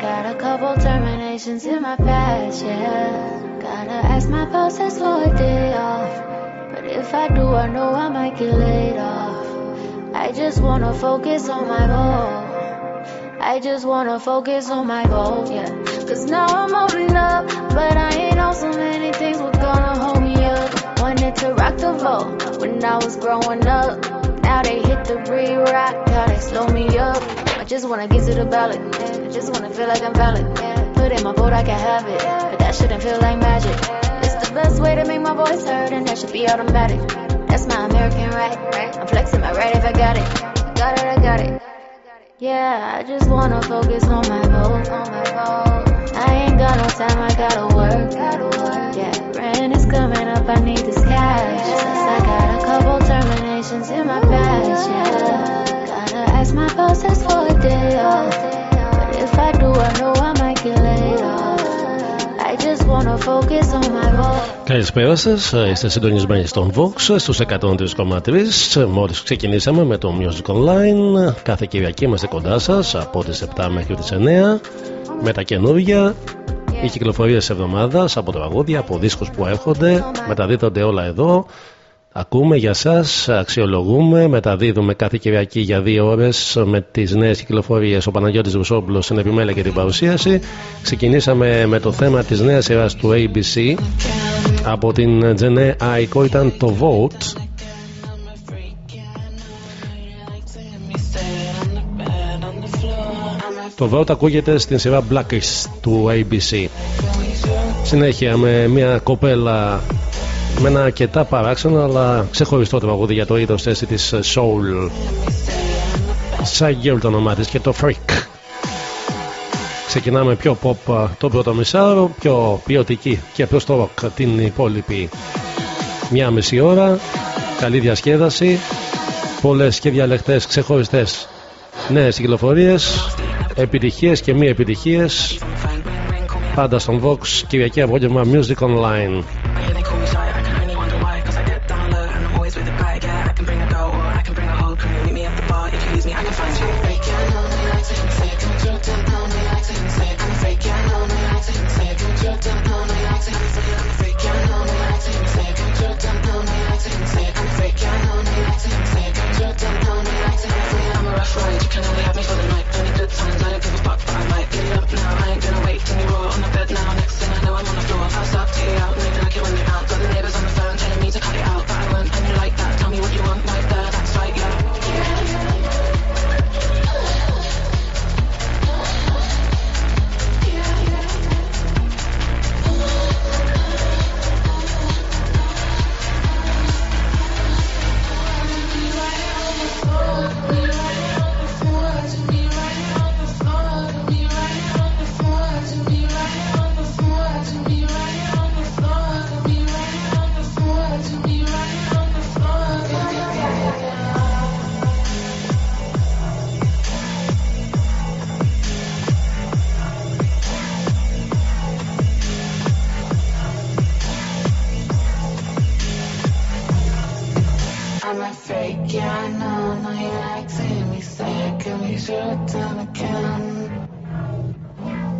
got a couple terminations in my past, yeah. Gotta ask my bosses for a day off. But if I do, I know I might get laid off. I just wanna focus on my goal. I just wanna focus on my goal, yeah. Cause now I'm holding up, but I ain't on so many things were gonna hold me up. Wanted to rock the vote when I was growing up. Now they hit the re-rock, now they slow me up. I just wanna get to the ballot, just wanna feel like I'm valid. Put in my vote, I can have it, but that shouldn't feel like magic. It's the best way to make my voice heard, and that should be automatic. That's my American right? I'm flexing my right if I got it. Got it, I got it. Yeah, I just wanna focus on my goals, on my. I ain't got no time, I gotta work, gotta work. Yeah, rent is coming up, I need this cash. Since I got a couple terminations in my past, yeah. Gotta ask my bosses for a day off. But if I do, I know I might get laid off. I just wanna focus on my goals. Καλησπέρα σας. Είστε συντονισμένοι στον Vox στους 103,3. Μόλις ξεκινήσαμε με το Music Online. Κάθε Κυριακή είμαστε κοντά σας από τις 7 μέχρι τις 9 με τα καινούργια. Οι κυκλοφορίε εβδομάδας από τραγούδια, από δίσκους που έρχονται. Μεταδίδονται όλα εδώ. Ακούμε για σας, αξιολογούμε, μεταδίδουμε κάθε Κυριακή για δύο ώρες με τις νέες κυκλοφορίες. Ο Παναγιώτης Ρουσόπουλος στην επιμέλεια και την παρουσίαση. Ξεκινήσαμε με το θέμα της νέας σειράς του ABC. Από την Τζενέ Άικο ήταν το Vote. Το Vote ακούγεται στην σειρά Blackish του ABC. Συνέχεια με μια κοπέλα με ένα αρκετά παράξενο αλλά ξεχωριστό τραγούδι για το είδο θέση της Soul. Σαν Girl το όνομά της και το Freak. Ξεκινάμε πιο pop το πρώτο μισάωρο, πιο ποιοτική και προς το rock την υπόλοιπη μια μισή ώρα. Καλή διασκέδαση, πολλές και διαλεκτές ξεχωριστές νέες κυκλοφορίες, επιτυχίες και μη επιτυχίες. Πάντα στον Vox, Κυριακή απόγευμα Music Online.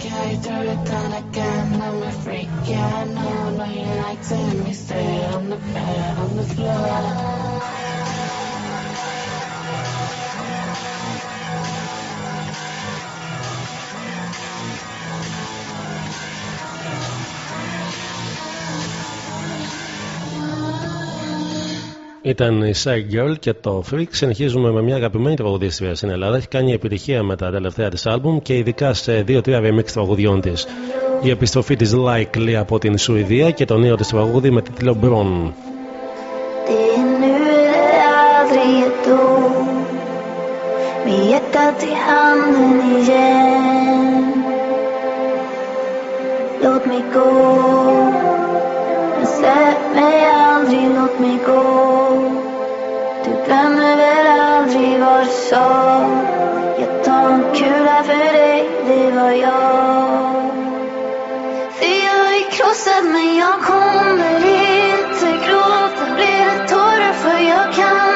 Okay, do it then again, I'm a freak, yeah, I know, Know you like to me, stay on the bed, on the floor. Ήταν η Shy Girl και το Freak. Συνεχίζουμε με μια αγαπημένη τραγουδίστρια στην Ελλάδα. Έχει κάνει επιτυχία με τα τελευταία της άλμπουμ και ειδικά σε δύο-τρία remix τραγουδιών της. Η επιστροφή της Likely από την Σουηδία και το νέο της τραγούδι με τίτλο Bron. Låt mig gå Släpp mig aldrig, låt mig gå. Du glömmer väl aldrig vad du sa. Jag tar en kula för dig, det var jag För jag är krossad men jag kommer inte. Gråta Blir det tårar för jag kan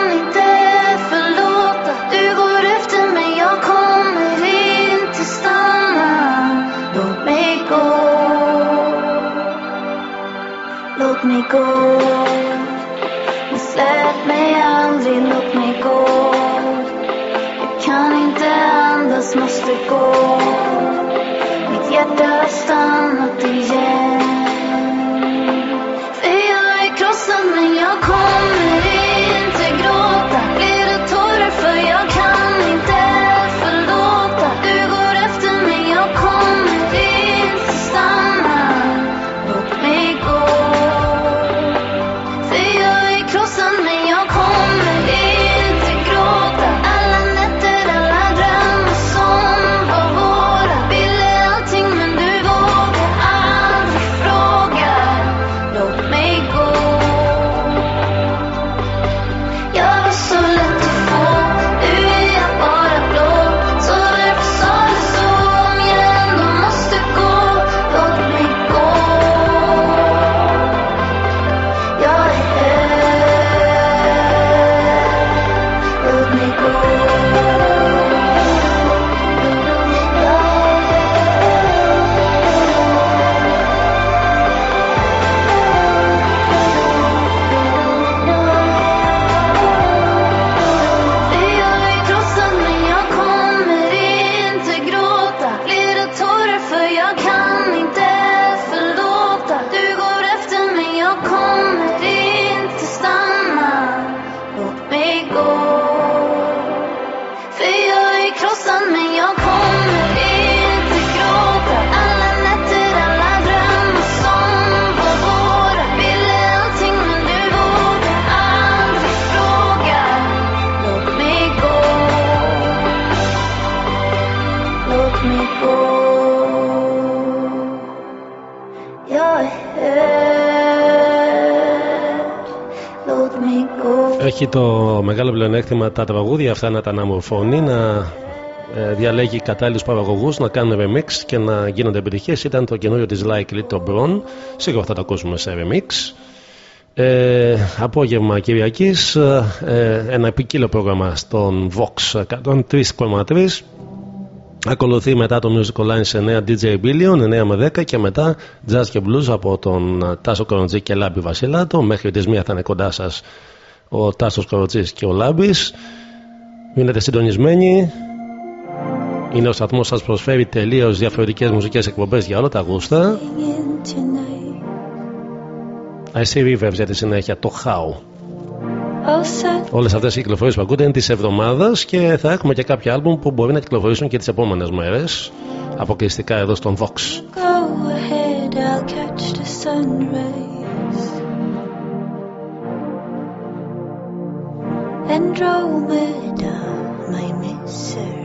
go Hissetmeyen rinner mig gå Jag kan inte andas, måste gå Mitt hjärta stannar Έχει το μεγάλο πλεονέκτημα τα τραγούδια αυτά να τα αναμορφώνει, να ε, διαλέγει κατάλληλους παραγωγούς, να κάνουν remix και να γίνονται επιτυχίες. Ήταν το καινούριο της Likely το Bron. Σίγουρα θα το ακούσουμε σε remix. Ε, απόγευμα Κυριακής, ε, ένα επικύλο πρόγραμμα στον Vox 103,3. Ακολουθεί μετά το Music Online σε 9 DJ Billion 9 με 10 και μετά Jazz και Blues από τον Τάσο Κοροντζή και Λάμπη Βασιλάτο. Μέχρι τις 1 θα είναι κοντά σας ο Τάσος Κοροντζής και ο Λάμπης. Μείνετε συντονισμένοι. Είναι ο σταθμός σας προσφέρει τελείως διαφορετικές μουσικές εκπομπές για όλα τα γούστα. In tonight. I see Rivers για τη συνέχεια, το How. All set. Όλες αυτές οι κυκλοφορίες που ακούτε είναι της εβδομάδας και θα έχουμε και κάποια άλμπουμ που μπορεί να κυκλοφορήσουν και τις επόμενες μέρες. Αποκλειστικά εδώ στον Vox. Go ahead, I'll catch the sun rays. Andromeda, my misery.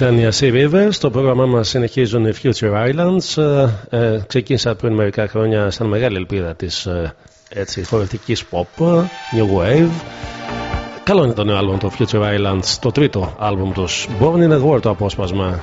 Ήταν η Sea Rivers. Στο πρόγραμμά μας συνεχίζουν οι Future Islands. Ε, ε, ξεκίνησα πριν μερικά χρόνια σαν μεγάλη ελπίδα της ε, έτσι, χορευτικής pop, New Wave. Καλό είναι το νέο άλμπομ το Future Islands, το τρίτο άλμπομ τους. Born in a War το απόσπασμα.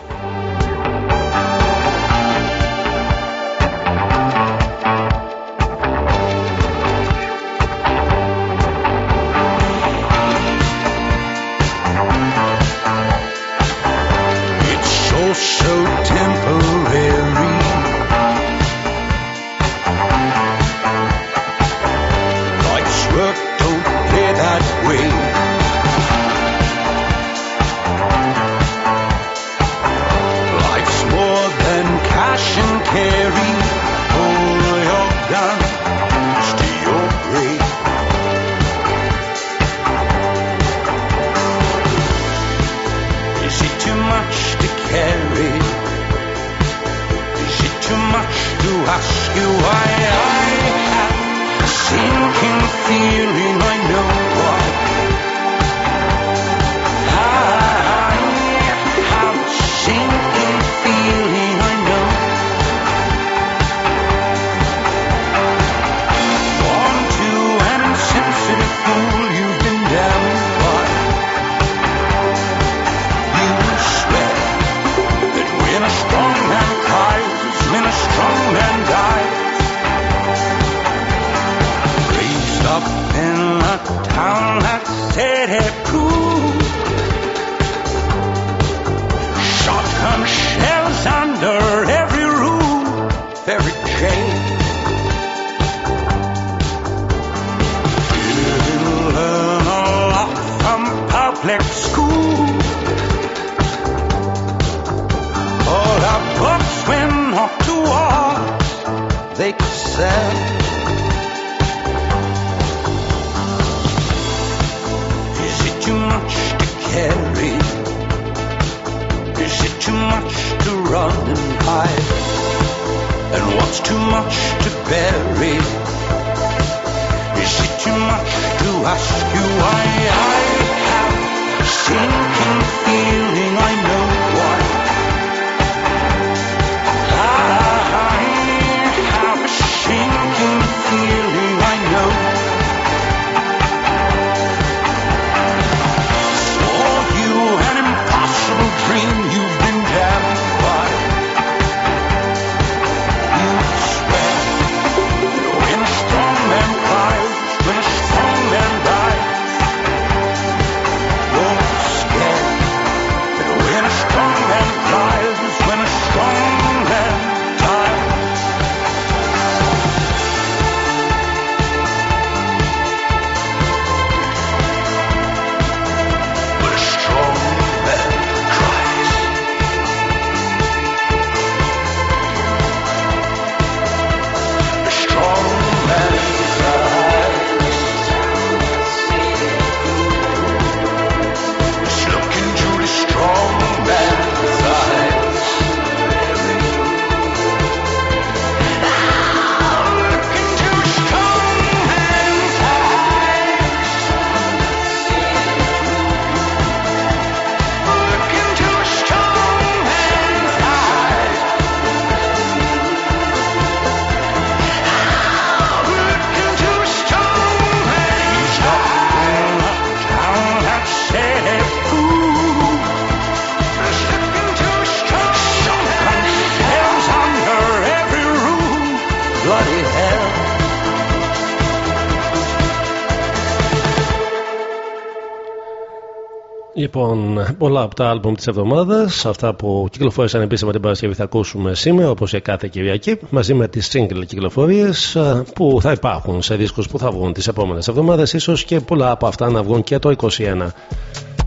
Λοιπόν, πολλά από τα άλμπουμ της εβδομάδας, αυτά που κυκλοφόρησαν επίσημα την Παρασκευή, θα ακούσουμε σήμερα, όπως και κάθε Κυριακή, μαζί με τις single κυκλοφορίες που θα υπάρχουν σε δίσκους που θα βγουν τις επόμενες εβδομάδες, ίσως και πολλά από αυτά να βγουν και το 2021.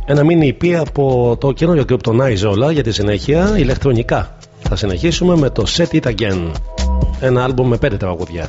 Ένα μήνυ EP από το καινούριο group των Izola για τη συνέχεια, ηλεκτρονικά. Θα συνεχίσουμε με το Set It Again. Ένα άλμπουμ με πέντε τραγουδιά.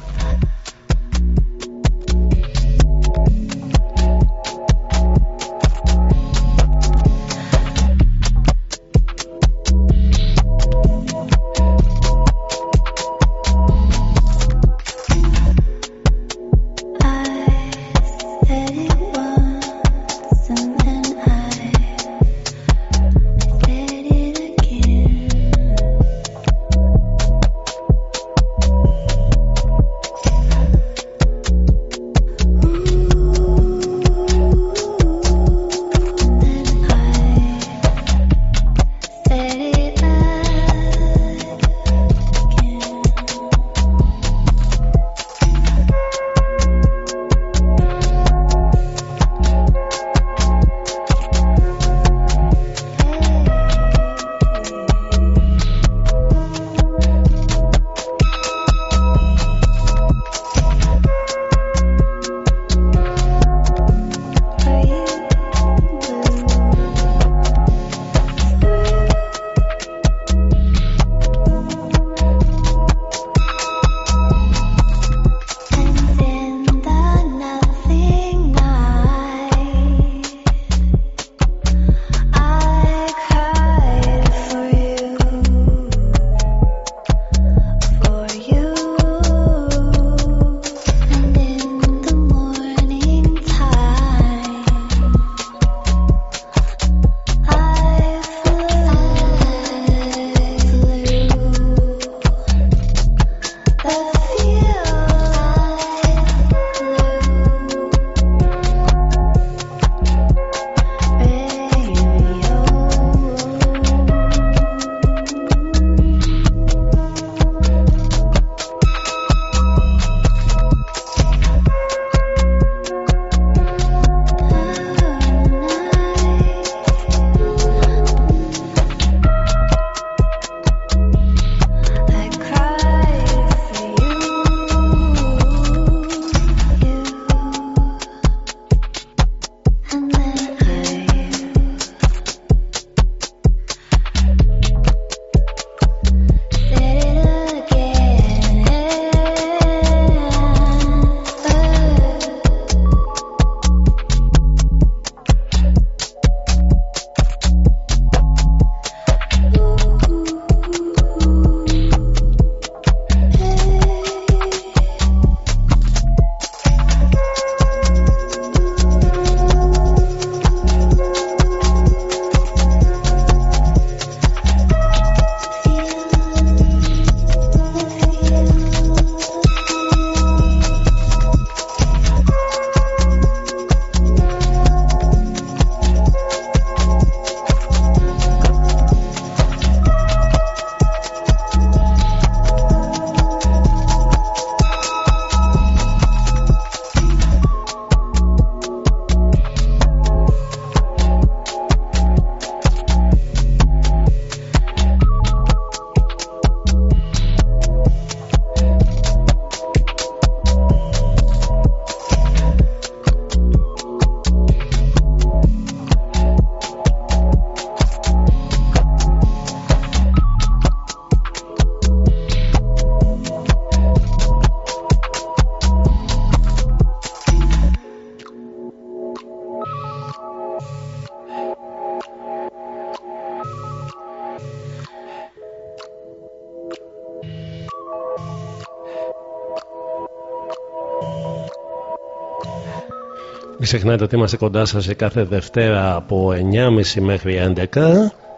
Ξεχνάτε ότι είμαστε κοντά σας σε κάθε Δευτέρα από 9.30 μέχρι 11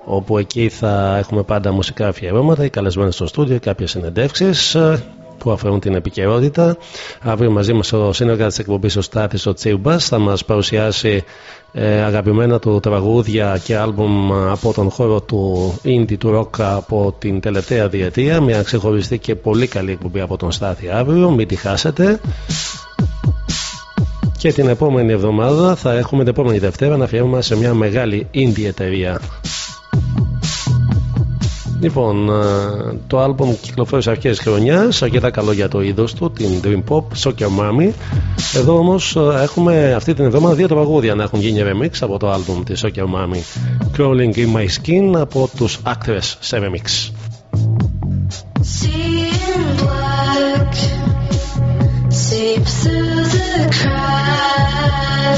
όπου εκεί θα έχουμε πάντα μουσικά αφιερώματα, οι καλεσμένες στο στούντιο, κάποιες συνεντεύξεις που αφορούν την επικαιρότητα. Αύριο μαζί μας ο συνεργάτης της εκπομπής ο Στάθης ο Τσίμπας θα μας παρουσιάσει ε, αγαπημένα του τραγούδια και άλμπουμ από τον χώρο του indie του rock από την τελευταία διετία. Μια ξεχωριστή και πολύ καλή εκπομπή από τον Στάθη αύριο. Μην τη χάσετε και την επόμενη εβδομάδα θα έχουμε την επόμενη Δευτέρα να αφιέρωμα σε μια μεγάλη indie εταιρεία Λοιπόν, ε, το άλμπομ κυκλοφόρησε αρχές χρονιάς, αρκετά καλό για το είδος του, την Dream Pop, Soccer Mommy. Εδώ όμως ε, έχουμε αυτή την εβδομάδα δύο τραγούδια να έχουν γίνει remix από το άλμπομ της Soccer Mommy. Crawling in My Skin από τους Actress σε remix. the cracks,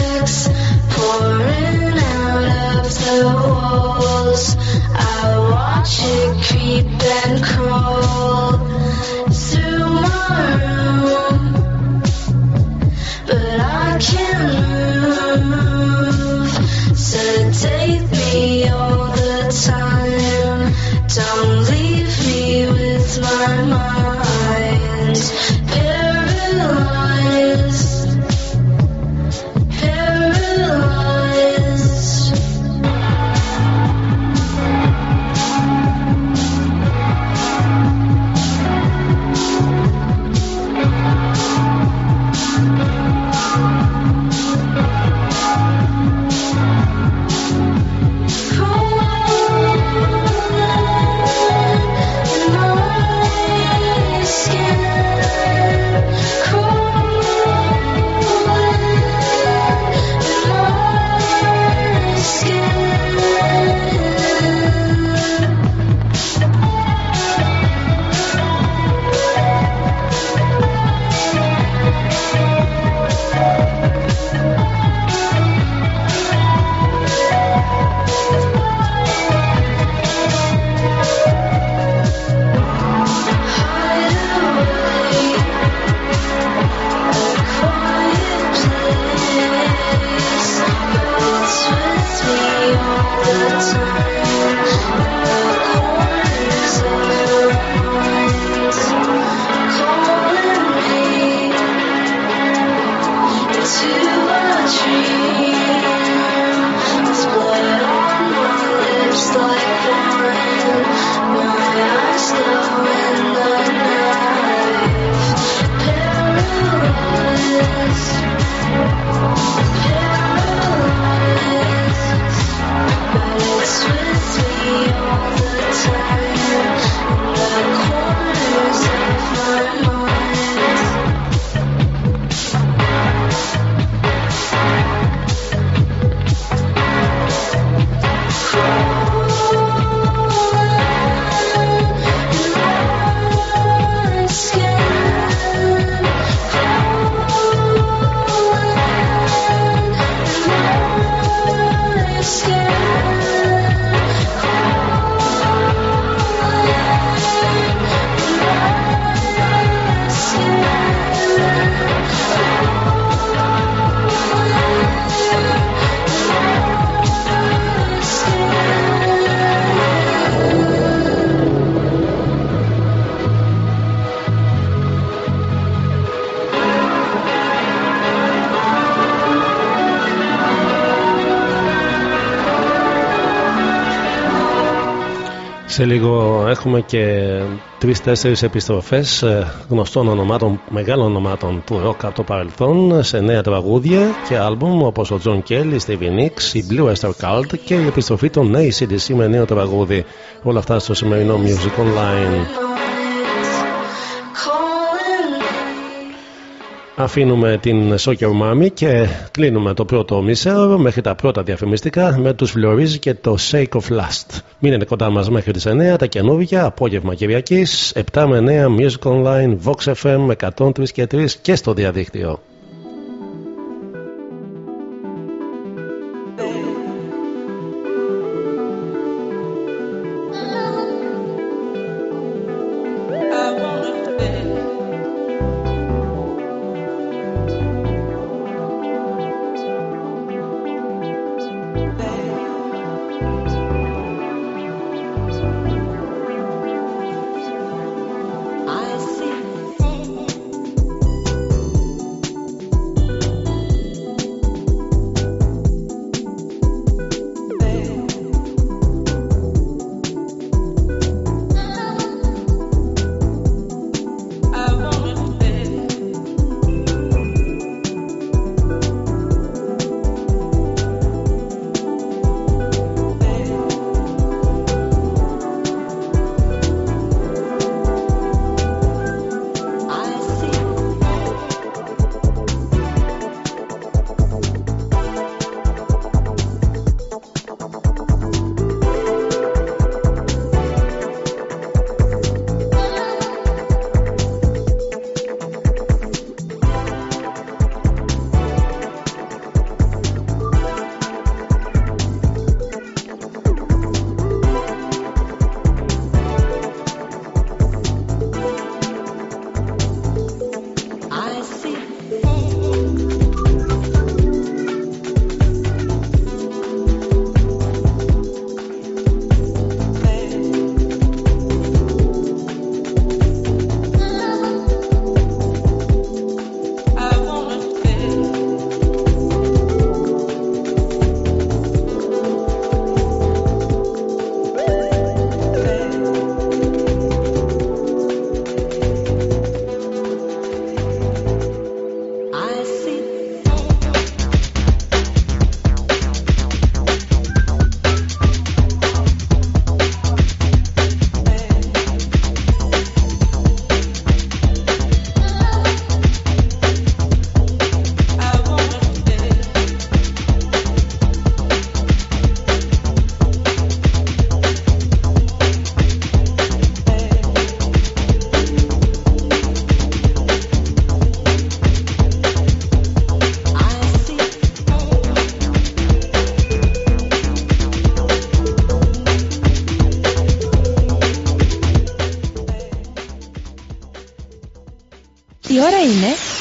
pouring out of the walls. I watch it creep and crawl. Σε λίγο έχουμε και τρει-τέσσερι επιστροφές ε, γνωστών ονομάτων, μεγάλων ονομάτων του ροκ από το παρελθόν σε νέα τραγούδια και άλμπουμ όπως ο John Kelly, Stevie Nicks, η Blue Esther Cult και η επιστροφή των ACDC με νέο τραγούδι. Όλα αυτά στο σημερινό Music Online. Αφήνουμε την Soccer Mommy και κλείνουμε το πρώτο μισέωρο μέχρι τα πρώτα διαφημιστικά με τους Φλωρίζ και το Sake of Last. Μείνετε κοντά μας μέχρι τις 9 τα καινούργια, απόγευμα Κυριακής, 7 με 9 Music Online, Vox FM 103 και 3 και στο διαδίκτυο.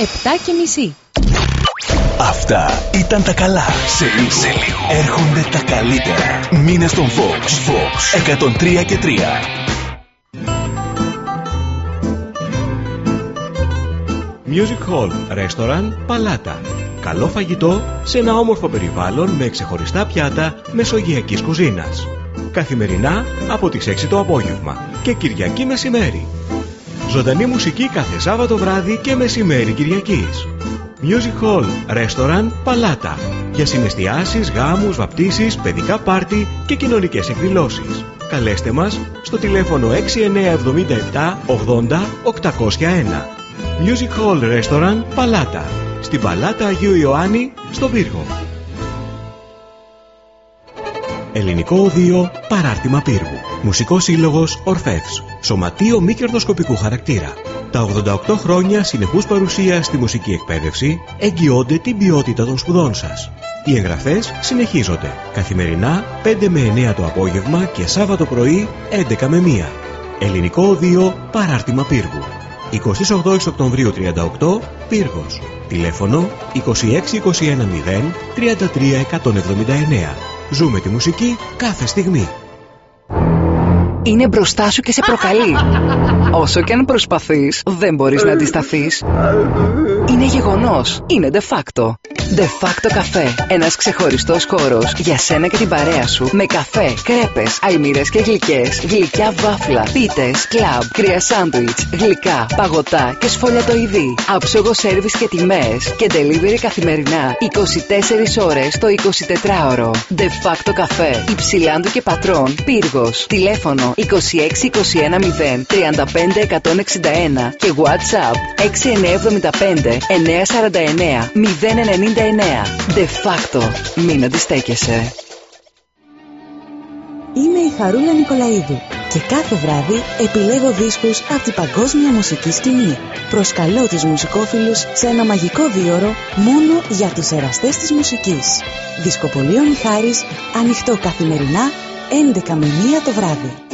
Είναι 7 και μισή. Αυτά ήταν τα καλά. Σε λίγο, σε λίγο. έρχονται τα καλύτερα. Μήνε στον Fox. Fox 103 και 3. Music Hall, Restaurant, Παλάτα. Καλό φαγητό σε ένα όμορφο περιβάλλον με ξεχωριστά πιάτα μεσογειακής κουζίνας. Καθημερινά από τις 6 το απόγευμα και Κυριακή μεσημέρι. Ζωντανή μουσική κάθε Σάββατο βράδυ και μεσημέρι Κυριακής. Music Hall, Restaurant, Παλάτα. Για συναισθιάσεις, γάμους, βαπτίσεις, παιδικά πάρτι και κοινωνικές εκδηλώσεις. Καλέστε μας στο τηλέφωνο 6977 80 801. Music Hall Restaurant, Παλάτα. Στην Παλάτα Αγίου Ιωάννη, στον Πύργο. Ελληνικό Οδείο Παράρτημα Πύργου. Μουσικός Σύλλογος Ορφεύς. Σωματείο μη κερδοσκοπικού χαρακτήρα. Τα 88 χρόνια συνεχούς παρουσία στη μουσική εκπαίδευση εγγυώνται την ποιότητα των σπουδών σας. Οι εγγραφές συνεχίζονται. Καθημερινά 5 με 9 το απόγευμα και Σάββατο πρωί 11 με 1. Ελληνικό Οδείο Παράρτημα Πύργου. 28 Οκτωβρίου 38 Πύργος. Τηλέφωνο 26210 33179. Ζούμε τη μουσική κάθε στιγμή. Είναι μπροστά σου και σε προκαλεί. Όσο και αν προσπαθείς, δεν μπορείς να αντισταθείς. Είναι γεγονός. Είναι de facto. De facto καφέ. Ένας ξεχωριστός χώρος για σένα και την παρέα σου. Με καφέ, κρέπες, αλμύρες και γλυκές, γλυκιά βάφλα, πίτες, κλαμπ, κρύα σάντουιτς, γλυκά, παγωτά και σφολιατοειδή. Άψογο σέρβις και τιμές και delivery καθημερινά 24 ώρες το 24ωρο. De facto καφέ. Υψηλάντου και πατρών. Πύργος. Τηλέφωνο 26 21 0 35 161 και WhatsApp 6975 949 099. De facto. Μην αντιστέκεσαι. Είμαι η Χαρούλα Νικολαίδου και κάθε βράδυ επιλέγω δίσκους από την παγκόσμια μουσική σκηνή. Προσκαλώ τους μουσικόφιλους σε ένα μαγικό δίωρο μόνο για τους εραστές της μουσικής. Δισκοπολείο Μιχάρης, ανοιχτό καθημερινά, 11 με 1 το βράδυ.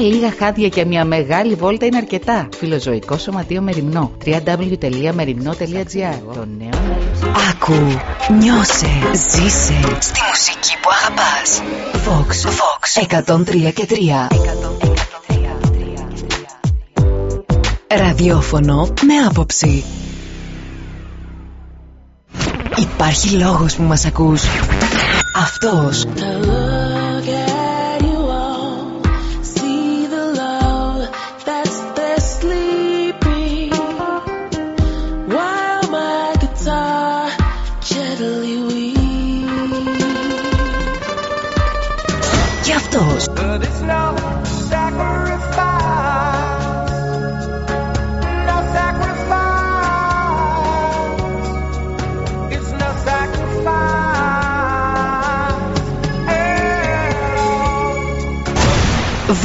λίγα χάδια και μια μεγάλη βόλτα είναι αρκετά. Φιλοζωικό Σωματείο Μεριμνό. www.merimno.gr Το νέο Άκου, νιώσε, ζήσε στη μουσική που αγαπάς. Vox, Vox 103 και 3. Ραδιόφωνο με άποψη. Υπάρχει λόγος που μας ακούς. Αυτός.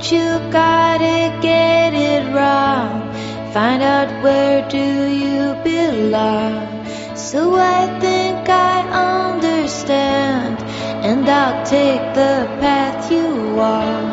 But you gotta get it wrong. Find out where do you belong. So I think I understand. And I'll take the path you walk.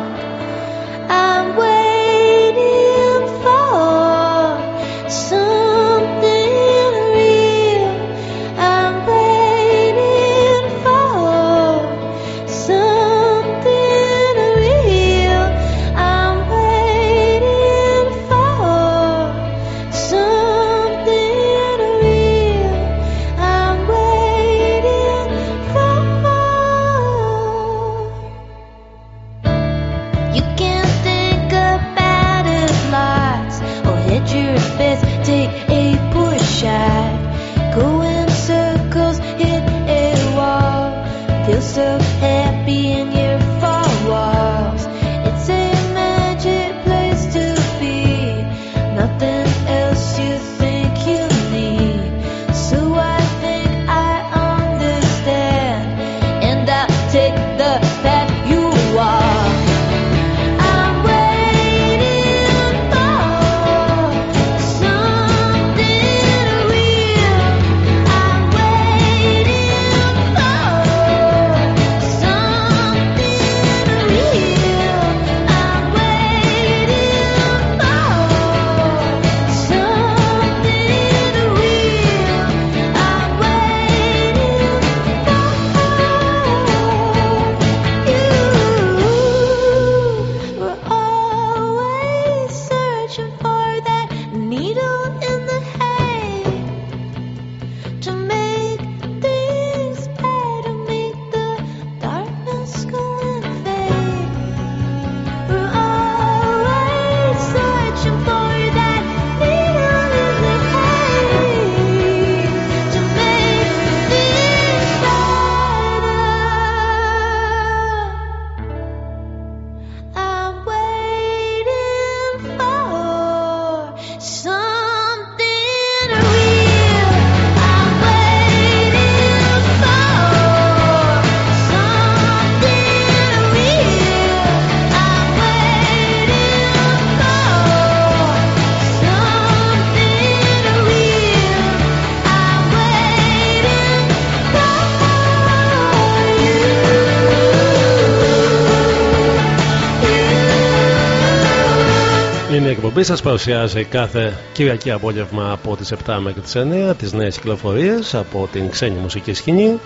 Εκπομπή σας παρουσιάζει κάθε Κυριακή απόγευμα από τις 7 μέχρι τις 9 τις νέες κυκλοφορίες από την ξένη μουσική σκηνή.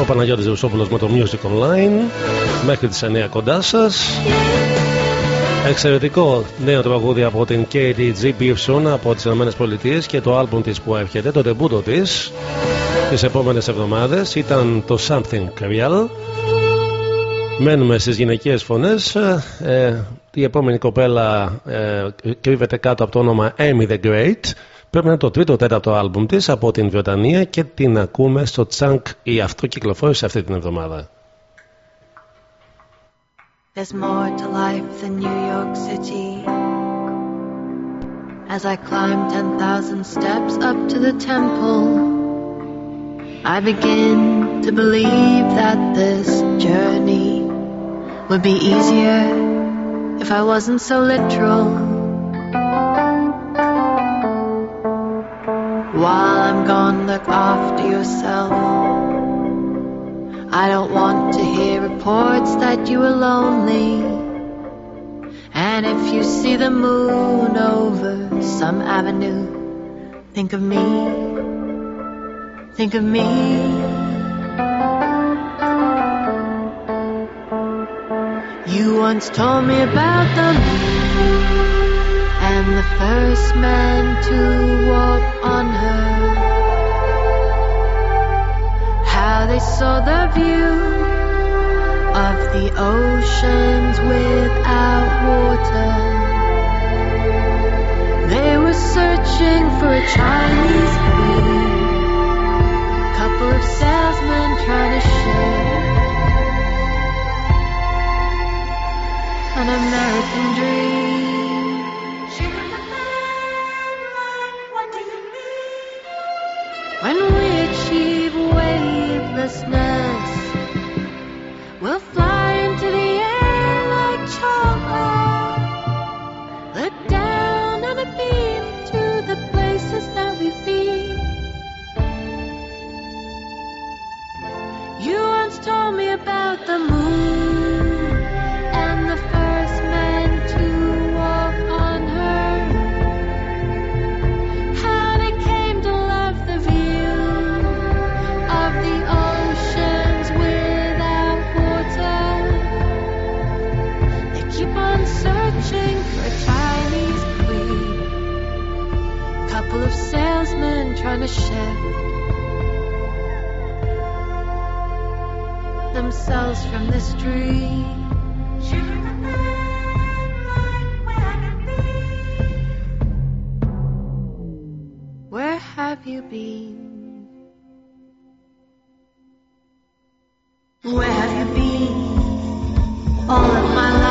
Ο Παναγιώτης Ρουσόπουλο με το Music Online μέχρι τις 9 κοντά σας. Εξαιρετικό νέο τραγούδι από την KDG Pearson από τις ΗΠΑ και το άλμπουμ της που έρχεται, το τεμπούτο της τις επόμενες εβδομάδες ήταν το Something Real. Μένουμε στις γυναικείες φωνές. Ε, η επόμενη κοπέλα ε, κρύβεται κάτω από το όνομα Amy the Great. Πρέπει να είναι το τρίτο τέταρτο άλμπουμ της από την Βρετανία και την ακούμε στο Chunk η αυτό κυκλοφόρησε αυτή την εβδομάδα. There's more to life than New York City. As I climb 10,000 steps up to the temple I begin to believe that this journey would be easier if I wasn't so literal. While I'm gone, look after yourself. I don't want to hear reports that you were lonely. And if you see the moon over some avenue, think of me. Think of me. You once told me about the moon and the first man to walk on her. How they saw the view of the oceans without water. They were searching for a Chinese queen, couple of salesmen trying to share. An American dream. When we achieve weightlessness, themselves from this dream. Where have you been? Where have you been? All of my life,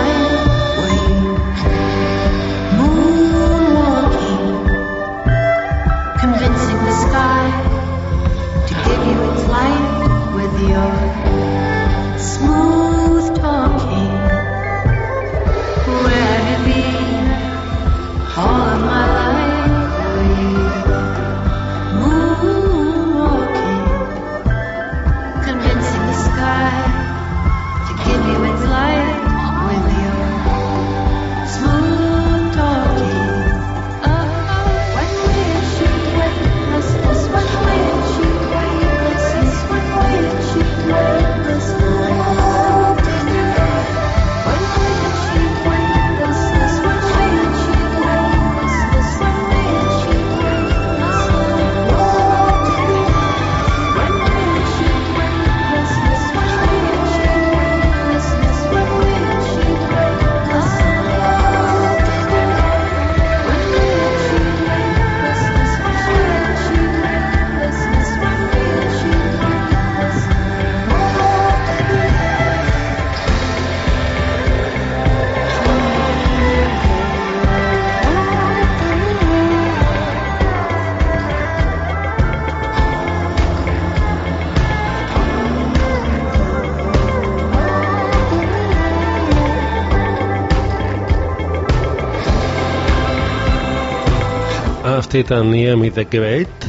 Αυτή ήταν η Emmy the Great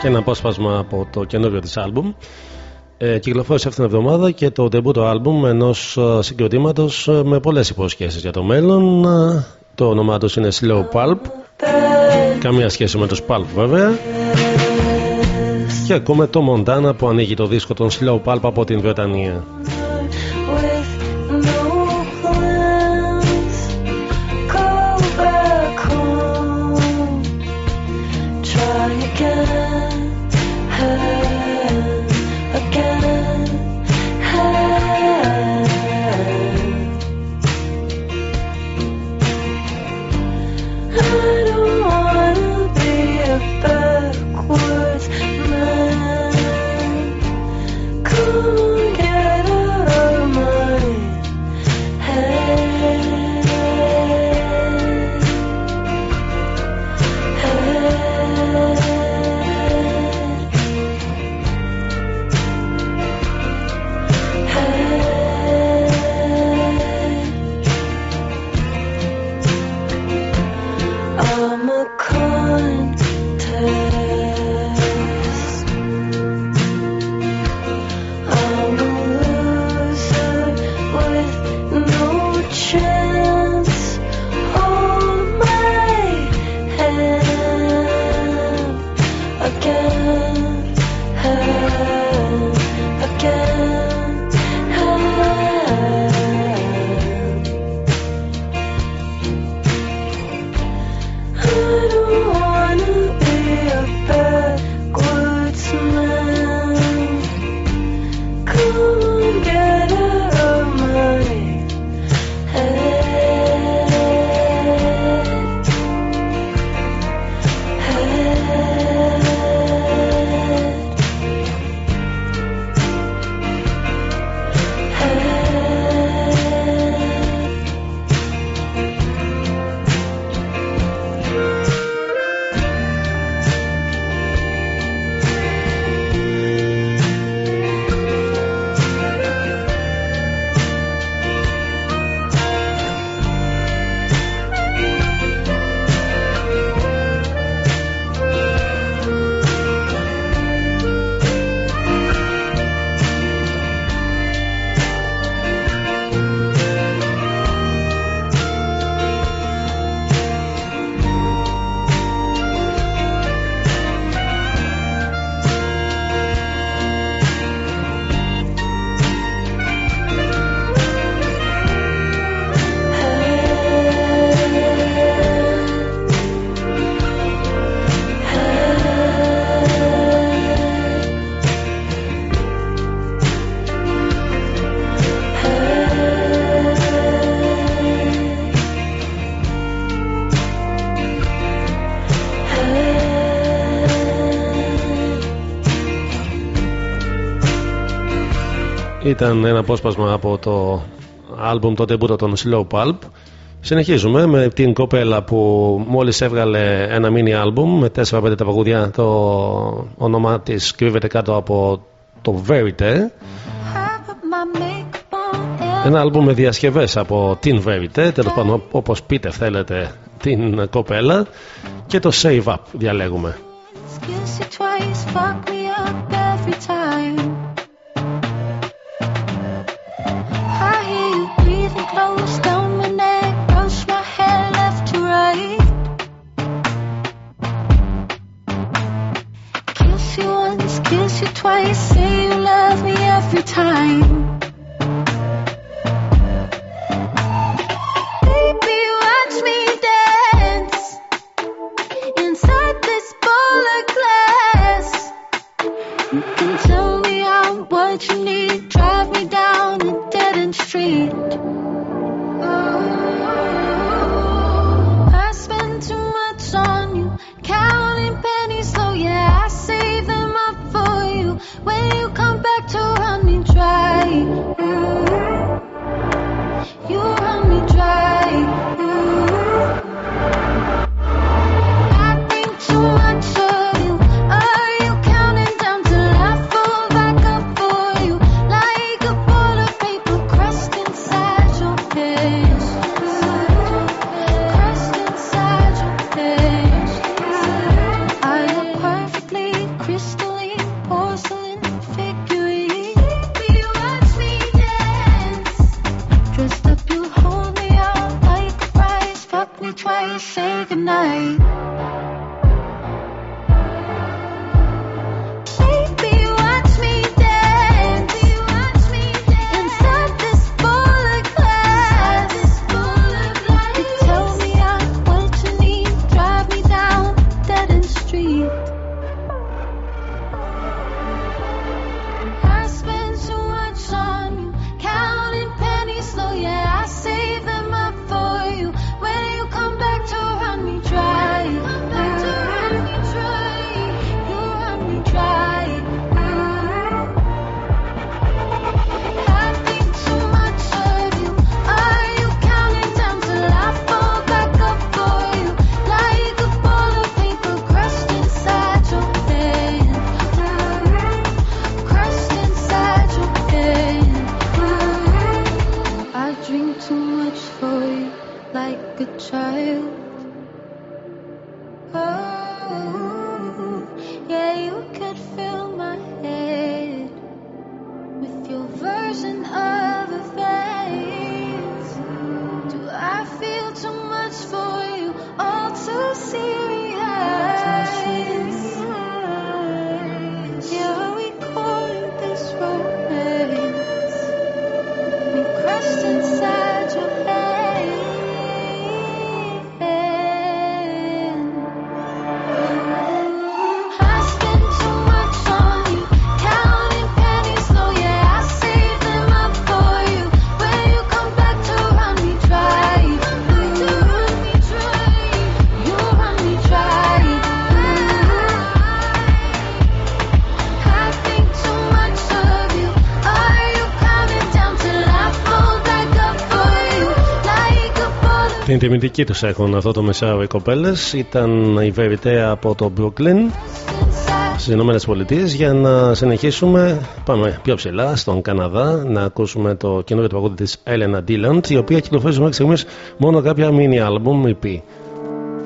και ένα απόσπασμα από το καινούριο της άλμπουμ Ε, κυκλοφόρησε αυτήν την εβδομάδα και το debut album ενός ε, συγκροτήματος ε, με πολλές υποσχέσεις για το μέλλον. Ε, Το όνομά τους είναι Slow Pulp. Καμία σχέση με τους Pulp βέβαια. Και ακούμε το Montana που ανοίγει το δίσκο των Slow Pulp από την Βρετανία. Ήταν ένα απόσπασμα από το άλμπουμ το debut των Slow Pulp. Συνεχίζουμε με την κοπέλα που μόλις έβγαλε ένα mini άλμπουμ με 4-5 τραγουδιά το όνομά της κρύβεται κάτω από το Verite ένα άλμπουμ με διασκευές από την Verite τέλος πάντων όπως πείτε θέλετε την κοπέλα. Και το Save Up διαλέγουμε time. Bullet? Την τιμητική τους έχουν αυτό το μεσάωρο οι κοπέλες. Ήταν η Verité από το Brooklyn Στις Ηνωμένες Πολιτείες. Για να συνεχίσουμε Πάμε πιο ψηλά στον Καναδά Να ακούσουμε το καινούριο τραγούδι της Elena Dilland Η οποία κυκλοφορεί μέχρι στιγμής Μόνο κάποια mini album EP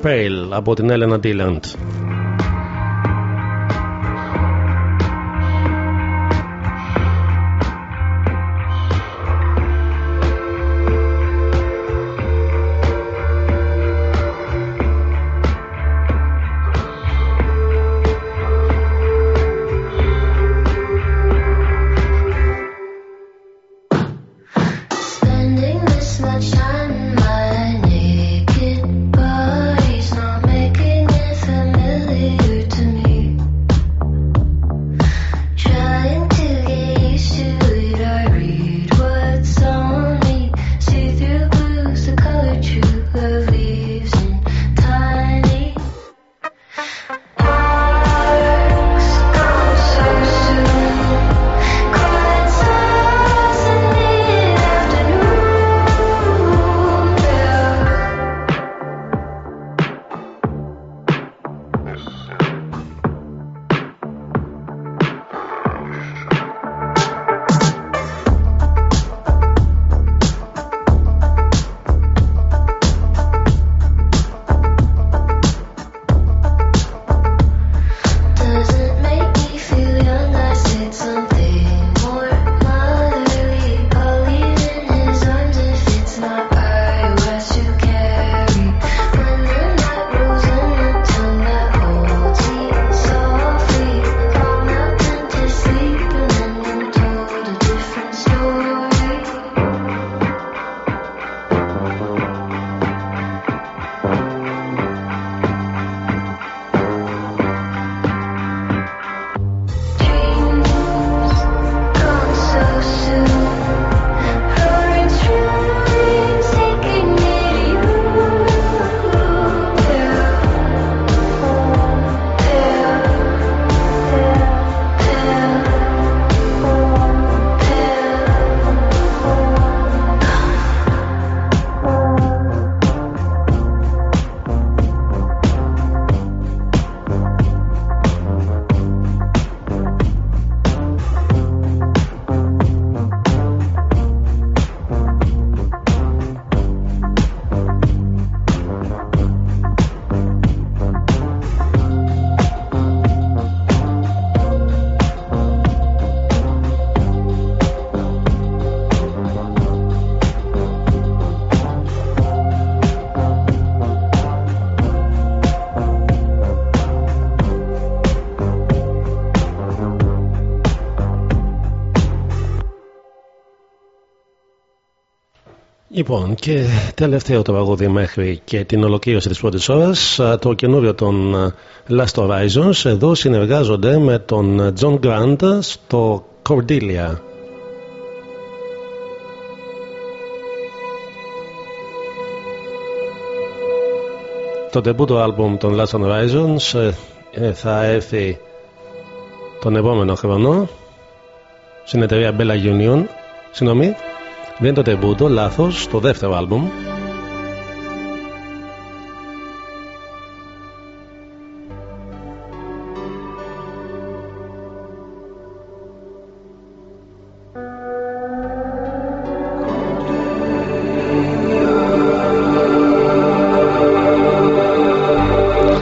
Pale από την Elena Dilland Λοιπόν, και τελευταίο το παγόδι μέχρι και την ολοκλήρωση της πρώτης ώρας το καινούριο των Last Horizons. Εδώ συνεργάζονται με τον John Grant στο Cordelia. Το debut άλμπουμ των Last Horizons ε, ε, θα έρθει τον επόμενο χρόνο στην εταιρεία Bella Union. Συγγνώμη Βγαίνει το τεμπούντο, λάθος, το δεύτερο άλμπουμ.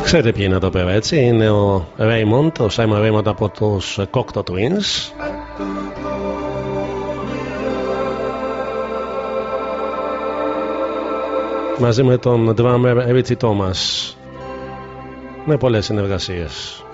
Ξέρετε ποιο είναι εδώ πέρα έτσι. Είναι ο Raymond, ο Simon Raymond από τους Cocteau Twins. Μαζί με τον drummer Richie Thomas Με πολλές συνεργασίες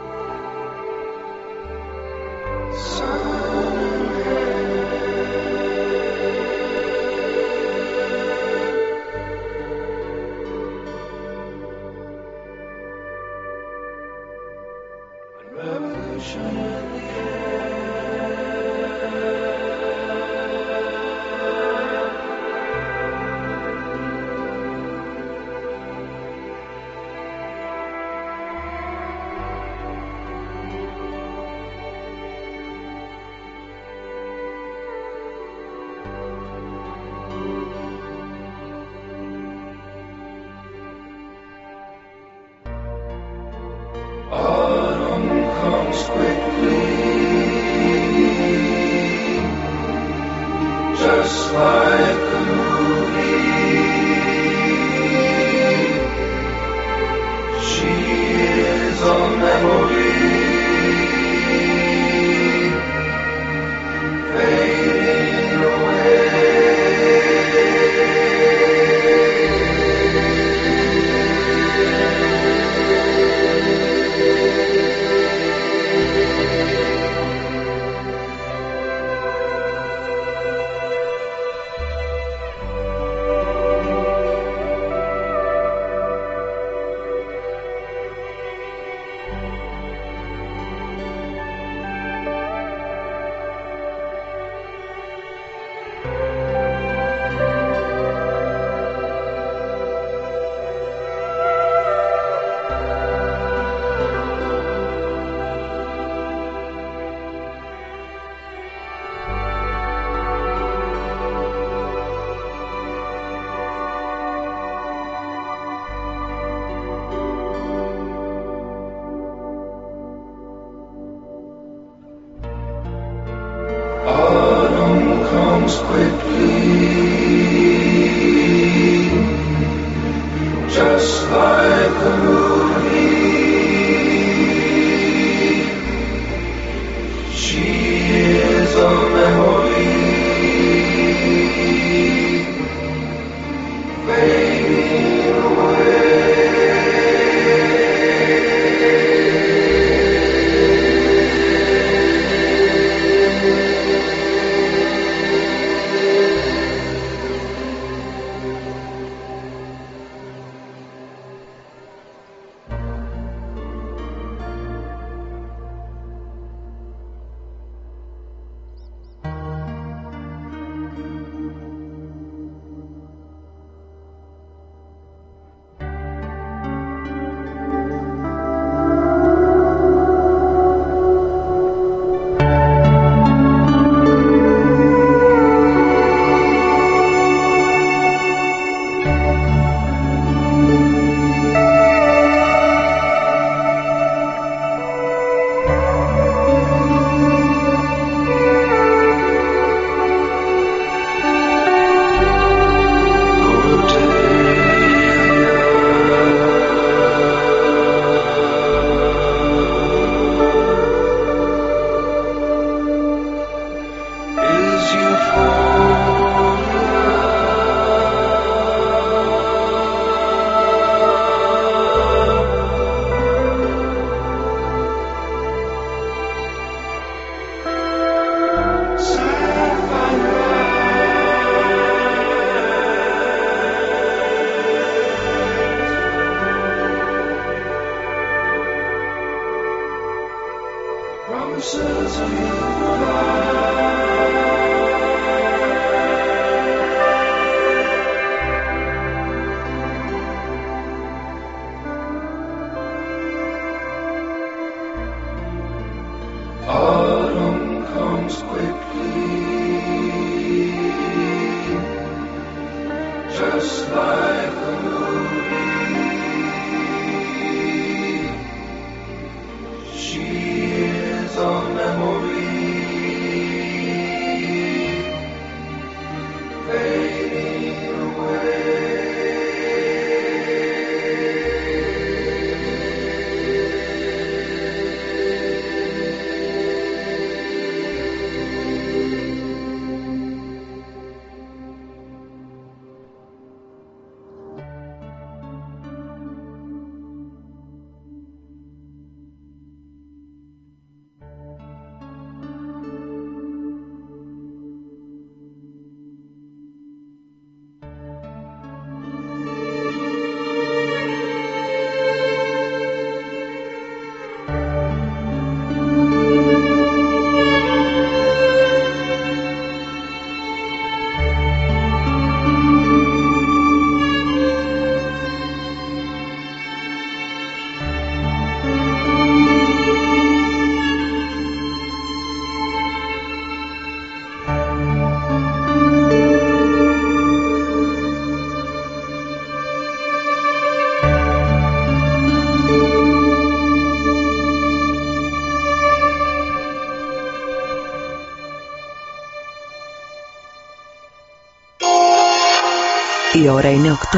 Η ώρα είναι 8.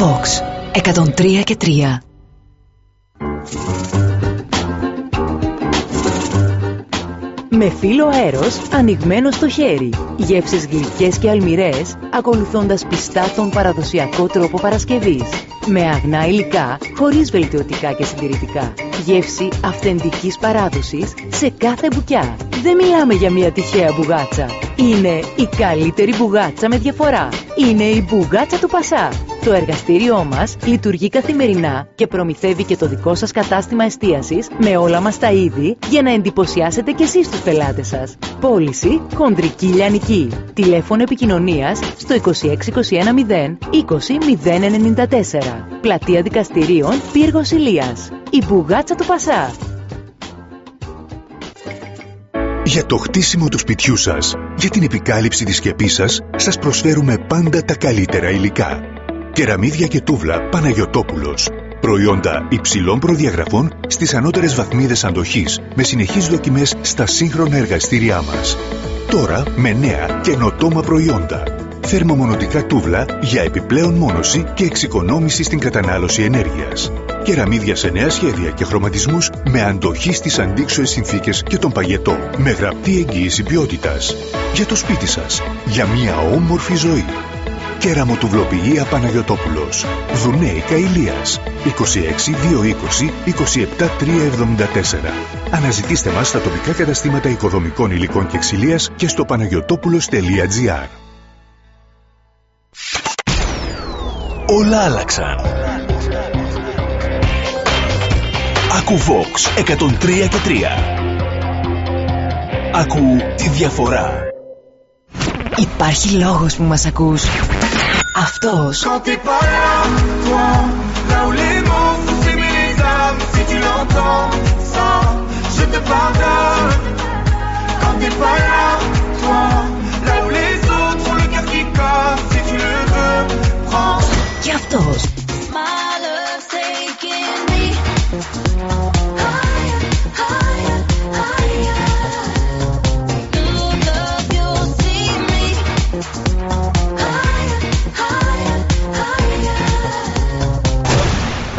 Vox 103 και 3 Με φύλλο αέρος ανοιγμένο στο χέρι. Γεύσεις γλυκές και αλμυρές, ακολουθώντας πιστά τον παραδοσιακό τρόπο Παρασκευής. Με αγνά υλικά, χωρίς βελτιωτικά και συντηρητικά. Γεύση αυθεντικής παράδοσης σε κάθε μπουκιά. Δεν μιλάμε για μια τυχαία μπουγάτσα. Είναι η καλύτερη μπουγάτσα με διαφορά. Είναι η μπουγάτσα του Πασά. Το εργαστήριό μας λειτουργεί καθημερινά και προμηθεύει και το δικό σας κατάστημα εστίασης με όλα μας τα είδη για να εντυπωσιάσετε και εσείς τους πελάτες σας. Πώληση χοντρική λιανική. Τηλέφωνο επικοινωνίας στο 26210 20094. Πλατεία δικαστηρίων Πύργος Ηλίας. Η μπουγάτσα του Πασά. Για το χτίσιμο του σπιτιού σας, για την επικάλυψη της σκεπής σας, σας προσφέρουμε πάντα τα καλύτερα υλικά. Κεραμίδια και τούβλα Παναγιωτόπουλος. Προϊόντα υψηλών προδιαγραφών στις ανώτερες βαθμίδες αντοχής, με συνεχείς δοκιμές στα σύγχρονα εργαστήριά μας. Τώρα με νέα καινοτόμα προϊόντα. Θερμομονωτικά τούβλα για επιπλέον μόνωση και εξοικονόμηση στην κατανάλωση ενέργειας. Κεραμίδια σε νέα σχέδια και χρωματισμούς με αντοχή στις αντίξωες συνθήκες και τον παγετό. Με γραπτή εγγύηση ποιότητας. Για το σπίτι σας. Για μια όμορφη ζωή. Κέραμο του Βλοπηγία Παναγιωτόπουλος. Δουνέικα Ηλίας. 26 220 27 374. Αναζητήστε μας στα τοπικά καταστήματα οικοδομικών υλικών και ξυλίας και στο παναγιωτόπουλος.gr. Όλα άλλαξαν. Ακού Vox 103 και 3. Ακού τη διαφορά. Υπάρχει λόγος που μας ακούς. Αυτός. Quand t'es pas là, toi, là où les mots font s'aimer les âmes, si tu l'entends, ça, je te pardonne. Quand t'es pas là, toi, là où les autres ont le cœur qui casse, si tu le veux, prends. Και αυτός.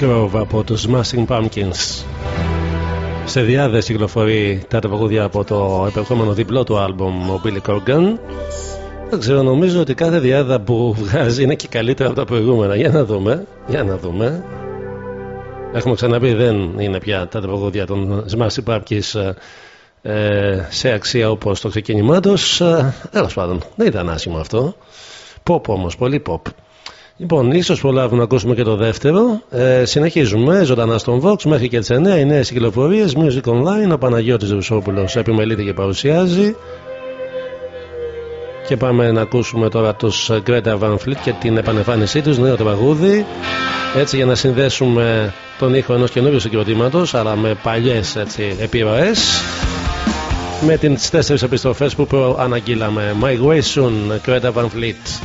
Grove από τους Smashing Pumpkins. Σε διάδεση κυκλοφορεί τα τραγούδια από το επερχόμενο διπλό του άλμπομ ο Billy Corgan. Δεν ξέρω, νομίζω ότι κάθε διάδα που βγάζει είναι και καλύτερα από τα προηγούμενα. Για να δούμε, για να δούμε. Έχουμε ξαναπεί δεν είναι πια τα τραγούδια των Smashing Pumpkins ε, σε αξία όπως το ξεκίνημά τους. Ε, τέλος πάντων, δεν ήταν άσχημο αυτό. Pop όμως, πολύ pop. Λοιπόν, ίσως προλάβουμε να ακούσουμε και το δεύτερο. Ε, συνεχίζουμε ζωντανά στον Vox μέχρι και τις 9 οι νέες κυκλοφορίες. Music Online. Ο Παναγιώτης Ρουσόπουλο επιμελείται και παρουσιάζει. Και πάμε να ακούσουμε τώρα τους Greta Van Fleet και την επανεμφάνισή τους, νέο τραγούδι. Έτσι για να συνδέσουμε τον ήχο ενός καινούριου συγκροτήματος, αλλά με παλιές επιρροές. Με τις τέσσερις επιστροφές που προαναγγείλαμε. My Way Soon, Greta Van Fleet.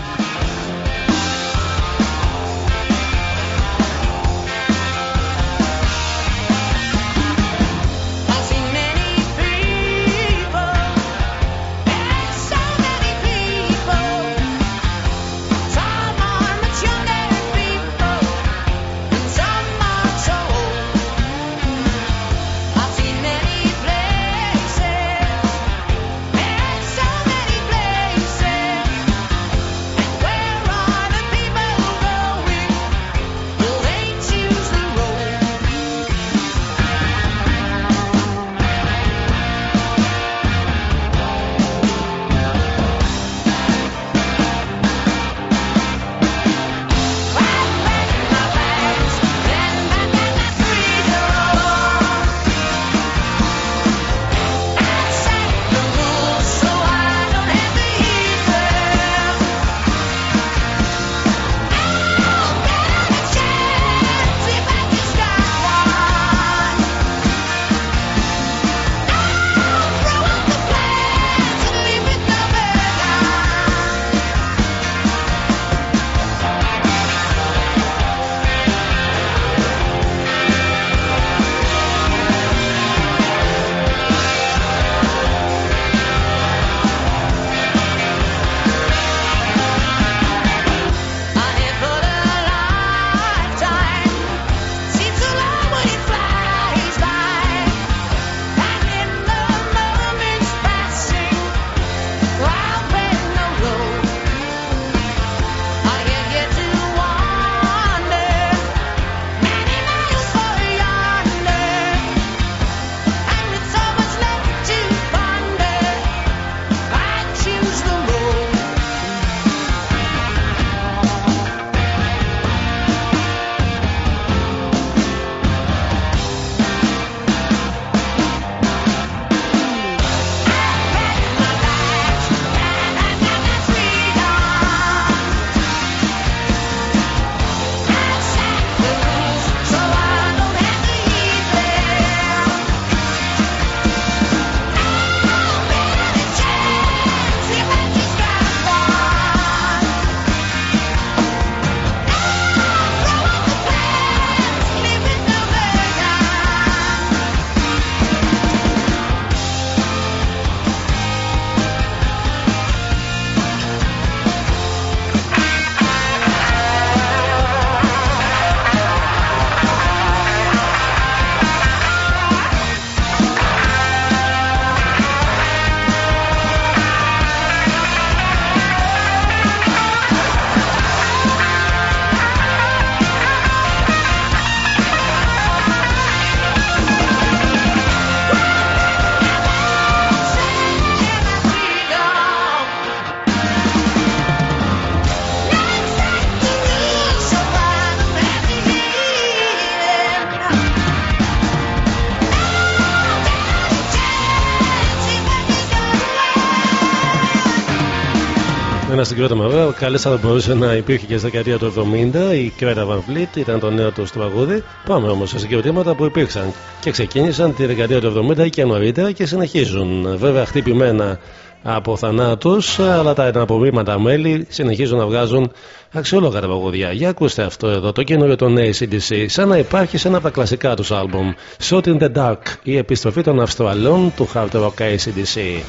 Ένα συγκρότημα βέβαια. Καλύτερα θα μπορούσε να υπήρχε και στη δεκαετία του 70. Η Κρέτα Van Fleet ήταν το νέο του τραγούδι. Πάμε όμως σε συγκροτήματα που υπήρξαν και ξεκίνησαν τη δεκαετία του 70 και νωρίτερα και συνεχίζουν. Βέβαια χτυπημένα από θανάτους, αλλά τα εναπομείνατα μέλη συνεχίζουν να βγάζουν αξιόλογα τραγούδια. Για ακούστε αυτό εδώ, το καινούριο των ACDC, σαν να υπάρχει σε ένα από τα κλασικά τους άλμπουμ. Shot in the Dark, η επιστροφή των Αυστραλών του hard rock ACDC.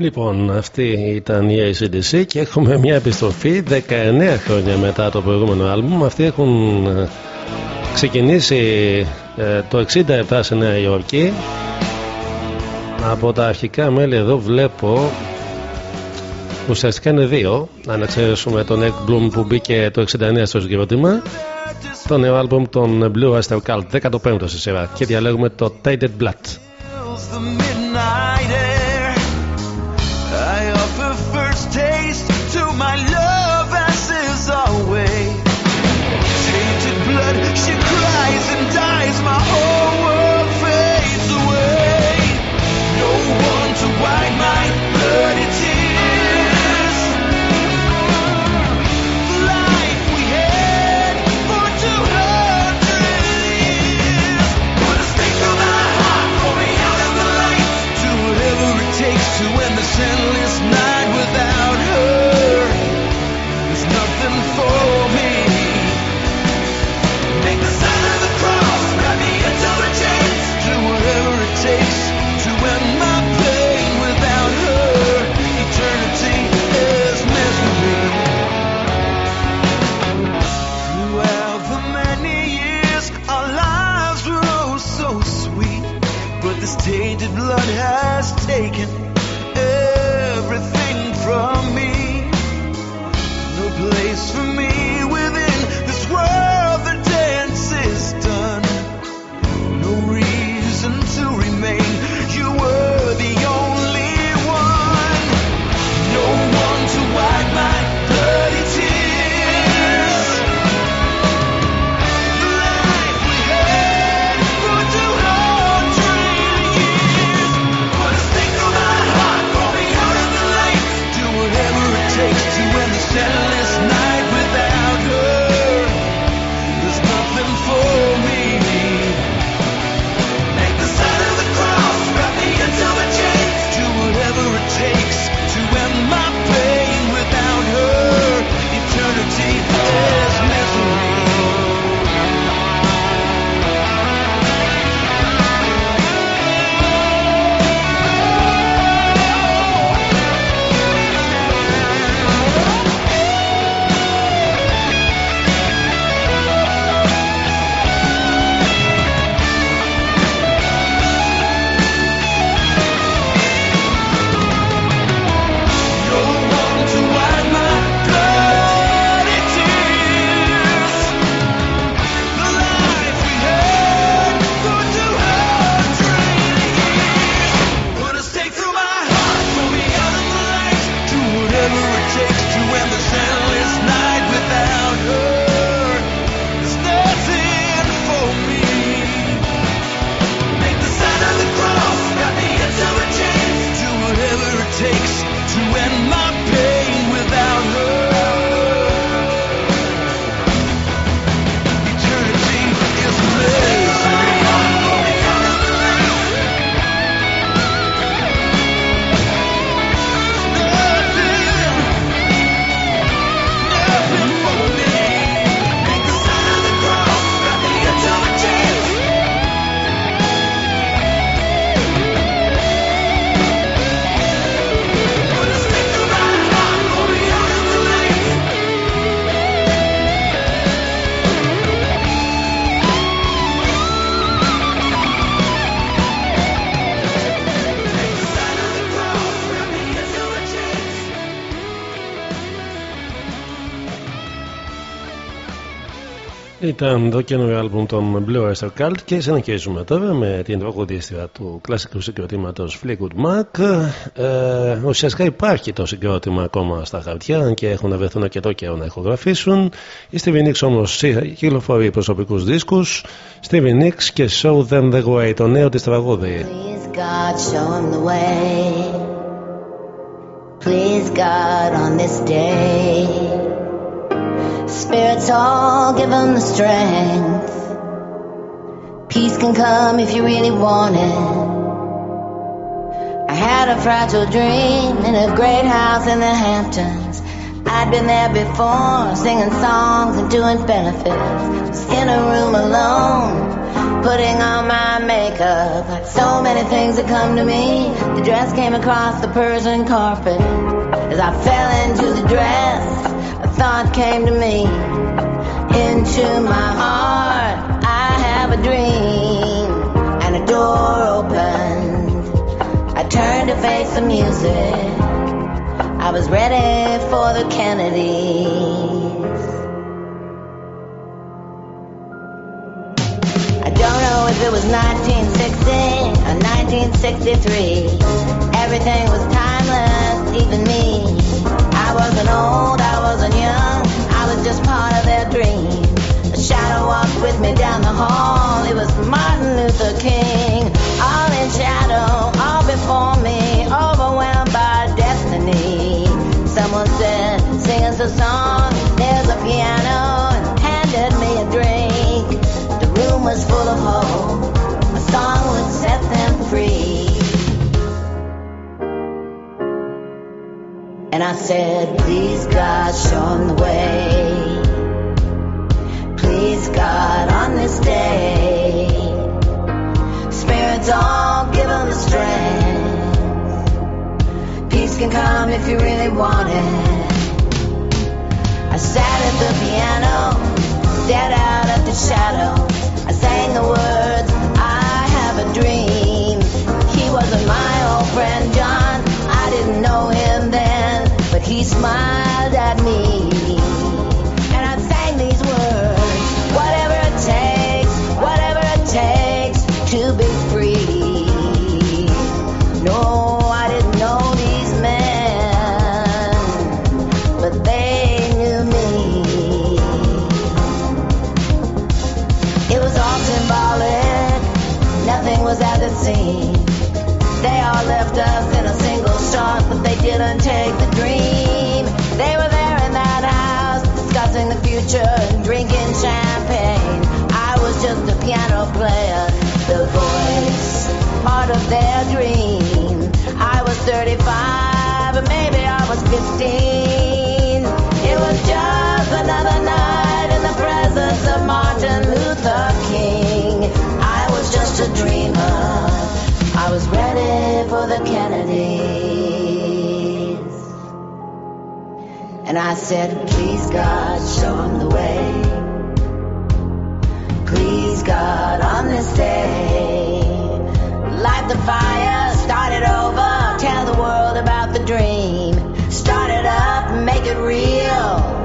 Λοιπόν, αυτή ήταν η ACDC και έχουμε μια επιστροφή 19 χρόνια μετά το προηγούμενο άλμπουμ. Αυτοί έχουν ε, ξεκινήσει ε, το 67 σε Νέα Υόρκη. Από τα αρχικά μέλη εδώ βλέπω ουσιαστικά είναι δύο. Αν εξαιρέσουμε τον Egg Bloom που μπήκε το 69 στο συγκρότημα. Το νέο άλμπουμ των Blue Oyster Cult 15ο στη σειρά και διαλέγουμε το Tainted Blood. ήταν το καινούριο άλμπουμ των Blue Oyster Cult και συνεχίζουμε τώρα με την τραγουδίστρια του κλασικού συγκροτήματος Fleetwood Mac. Ε, ουσιαστικά υπάρχει το συγκρότημα ακόμα στα χαρτιά, αν και έχουν βρεθούν το καιρό να ηχογραφήσουν. Η Stevie Nicks όμως κυκλοφορεί προσωπικούς δίσκους. Stevie Nicks και Show Them the Way, το νέο της τραγούδι. Please God, show the way. Please God, on this day. spirits all give them the strength. Peace can come if you really want it. I had a fragile dream in a great house in the Hamptons. I'd been there before, singing songs and doing benefits. Just in a room alone, putting on my makeup. So many things that come to me. The dress came across the Persian carpet. As I fell into the dress, thought came to me. Into my heart, I have a dream. And a door opened. I turned to face the music. I was ready for the Kennedys. I don't know if it was 1960 or 1963. Everything was timeless, even me. I wasn't old, I wasn't young, I was just part of their dream. A shadow walked with me down the hall. It was Martin Luther King, all in shadow, all before me, overwhelmed by destiny. Someone said, sing us a song. There's a piano and handed me a drink. The room was full of hope. A song would set And I said, please God, show 'em the way. Please God, on this day. Spirits all give 'em the strength. Peace can come if you really want it. I sat at the piano, stared out at the shadows. I sang the words, I have a dream. He wasn't my old friend John, I didn't know him He's mine. Of their dream. I was 35, and maybe I was 15. It was just another night in the presence of Martin Luther King. I was just a dreamer. I was ready for the Kennedys. And I said, please God, show 'em the way. Please God, on this day, light the fire, start it over, tell the world about the dream. Start it up, make it real.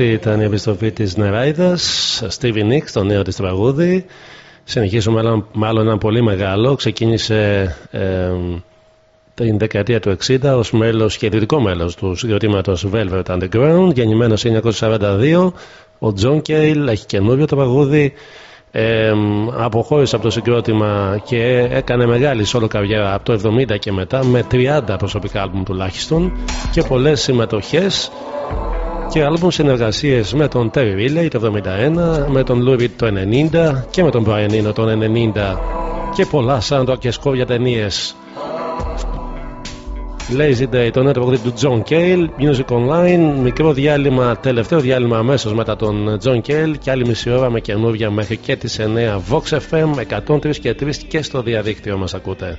Αυτή ήταν η επιστροφή της Νεράιδας, Stevie Nicks, το νέο της τραγούδι. Συνεχίζουμε άλλα- μάλλον ένα πολύ μεγάλο. Ξεκίνησε ε, την δεκαετία του 60 ως μέλος και ιδρυτικό μέλος του συγκροτήματος Velvet Underground. Γεννημένος 1942, ο John Cale έχει καινούριο τραγούδι. Ε, αποχώρησε από το συγκρότημα και έκανε μεγάλη solo καριέρα από το 70 και μετά με 30 προσωπικά άλμπουμ τουλάχιστον και πολλές συμμετοχές και άλμπουμ συνεργασίες με τον Terry Riley το 71, με τον Lou Reed το 90 και με τον Brian Eno το 90 και πολλά soundtrack και score για ταινίες. Lazy Day, το νέο τραγούδι του John Cale, Music Online, μικρό διάλειμμα, τελευταίο διάλειμμα αμέσως μετά τον John Cale και άλλη μισή ώρα με καινούργια μέχρι και τις 9 Vox FM 103 και 3 και στο διαδίκτυο μας ακούτε.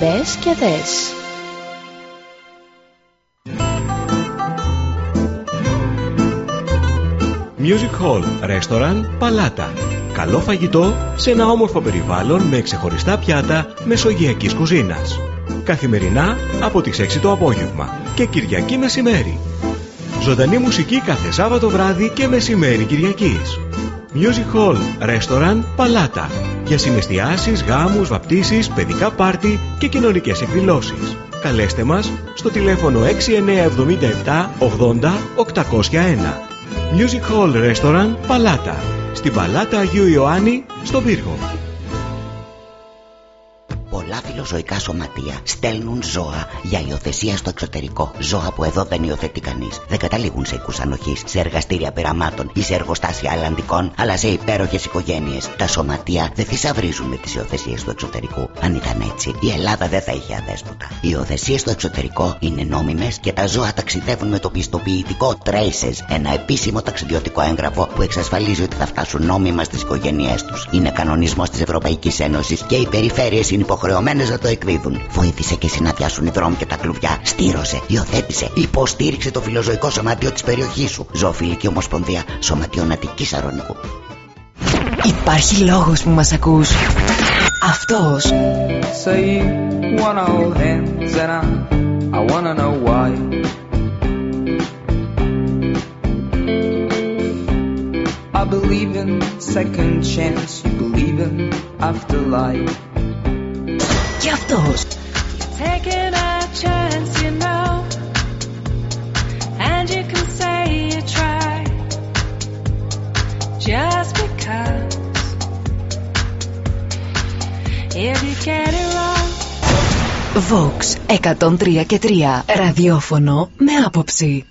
Μπες και δες. Music Hall, Restaurant, Παλάτα. Καλό φαγητό σε ένα όμορφο περιβάλλον με ξεχωριστά πιάτα μεσογειακής κουζίνας. Καθημερινά από τις 6 το απόγευμα και Κυριακή μεσημέρι. Ζωντανή μουσική κάθε Σάββατο βράδυ και μεσημέρι Κυριακής. Music Hall, Restaurant, Παλάτα. Για συναισθιάσεις, γάμους, βαπτίσεις, παιδικά πάρτι και κοινωνικές εκδηλώσεις. Καλέστε μας στο τηλέφωνο 6977 80 801. Music Hall Restaurant Παλάτα. Στην Παλάτα Αγίου Ιωάννη, στον Πύργο. Πολλά φιλοζωικά σωματεία στέλνουν ζώα για υιοθεσία στο εξωτερικό. Ζώα που εδώ δεν υιοθετεί κανείς. Δεν καταλήγουν σε οικού ανοχής, σε εργαστήρια πειραμάτων ή σε εργοστάσια αλλαντικών, αλλά σε υπέροχες οικογένειες. Τα σωματεία δεν θησαυρίζουν με τις υιοθεσίες του εξωτερικού. Αν ήταν έτσι, η Ελλάδα δεν θα είχε αδέσποτα. Οι υιοθεσίες στο εξωτερικό είναι νόμιμες και τα ζώα ταξιδεύουν με το πιστοποιητικό Traces, ένα επίσημο ταξιδιωτικό έγγραφο που εξασφαλίζει ότι θα φτάσουν νόμιμα στις οικογένειές τους. Είναι κανονισμός της Ευρωπαϊκής Ένωσης και οι περιφέρειες είναι υποχρεωμένες να το εκδίδουν. Βοήθησε και εσύ να πιάσουν οι δρόμοι και τα κλουβιά. Στήρωσε, υιοθέτησε, υποστήριξε το φιλοζωικό σωματείο της περιοχής σου. Ζωοφιλική Ομοσπονδία Σωματείων Αττικής Αρωνικού. Υπάρχει λόγος που μας ακούς. Αυτός. Say you wanna hold hands and I, I wanna know why. I believe in second chance, you believe in afterlife. Και αυτός. Taking a chance, you know, and you can say you tried just because. If you get it wrong, Vox 103 και 3. Ραδιόφωνο με άποψη.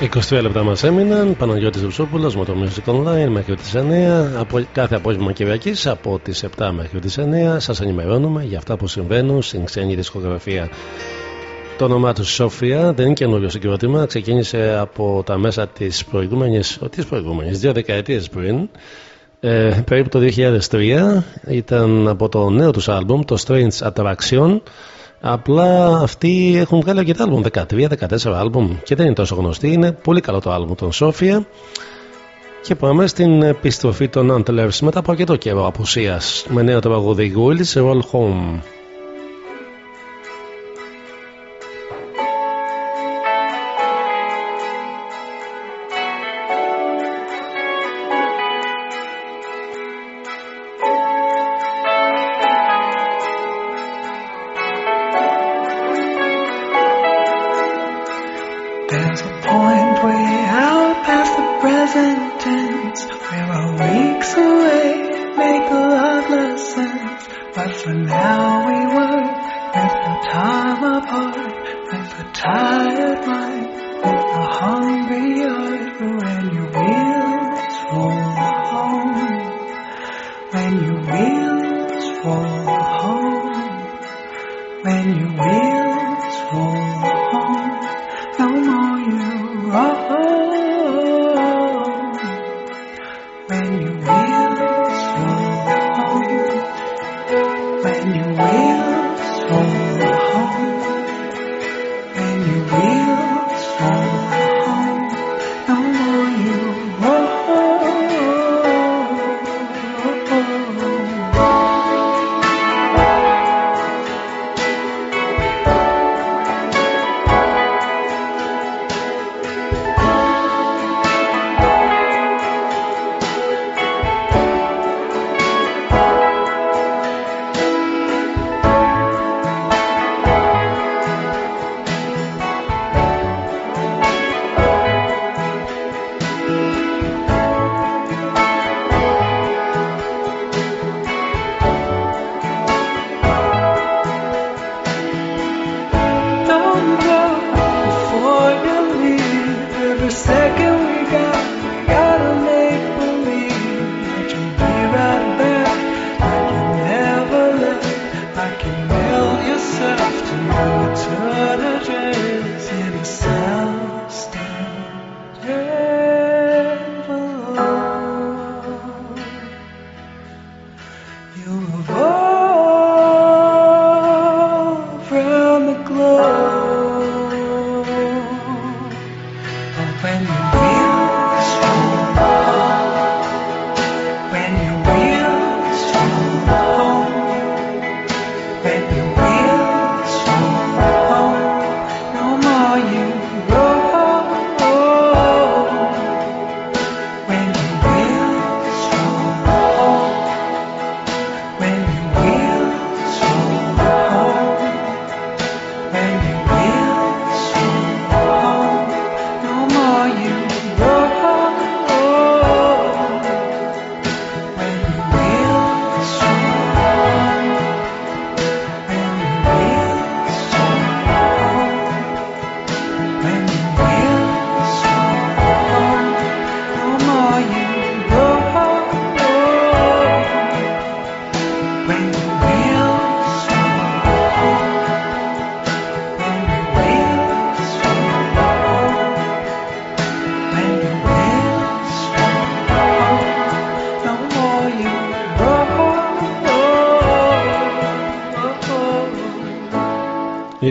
23 λεπτά μας έμειναν. Παναγιώτης Ρουσόπουλο με το Music Online μέχρι τις 9. Από κάθε απόγευμα Κυριακής από τις 7 μέχρι τις 9 σας ενημερώνουμε για αυτά που συμβαίνουν στην ξένη δισκογραφία. Το όνομά τους Σόφια δεν είναι καινούριο συγκρότημα. Ξεκίνησε από τα μέσα της προηγούμενης, της προηγούμενης, δύο δεκαετίες πριν. Ε, περίπου το 2003 ήταν από το νέο τους άλμπουμ το Strange Attraction Απλά αυτοί έχουν βγάλει αρκετά άλμπουμ, 13-14 άλμπουμ και δεν είναι τόσο γνωστοί. Είναι πολύ καλό το άλμπουμ των Σόφια. Και πάμε στην επιστροφή των Antlers μετά από αρκετό καιρό απουσίας με νέο τραγούδι Willis Roll Home.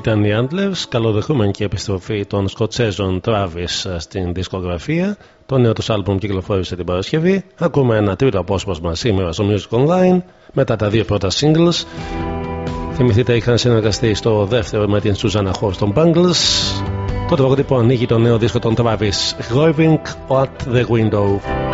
Ήταν οι Antlers, καλοδεχούμενη και επιστροφή των Σκοτσέζων Travis στην δισκογραφία. Το νέο τους άλμπουμ κυκλοφόρησε την Παρασκευή. Ακούμε ένα τρίτο απόσπασμα σήμερα στο Music Online μετά τα δύο πρώτα singles. Θυμηθείτε, είχαν συνεργαστεί στο δεύτερο με την Σουζάνα Χόρ των Bangles. Το τραγούδι που ανοίγει το νέο δίσκο των Travis, Driving at the Window.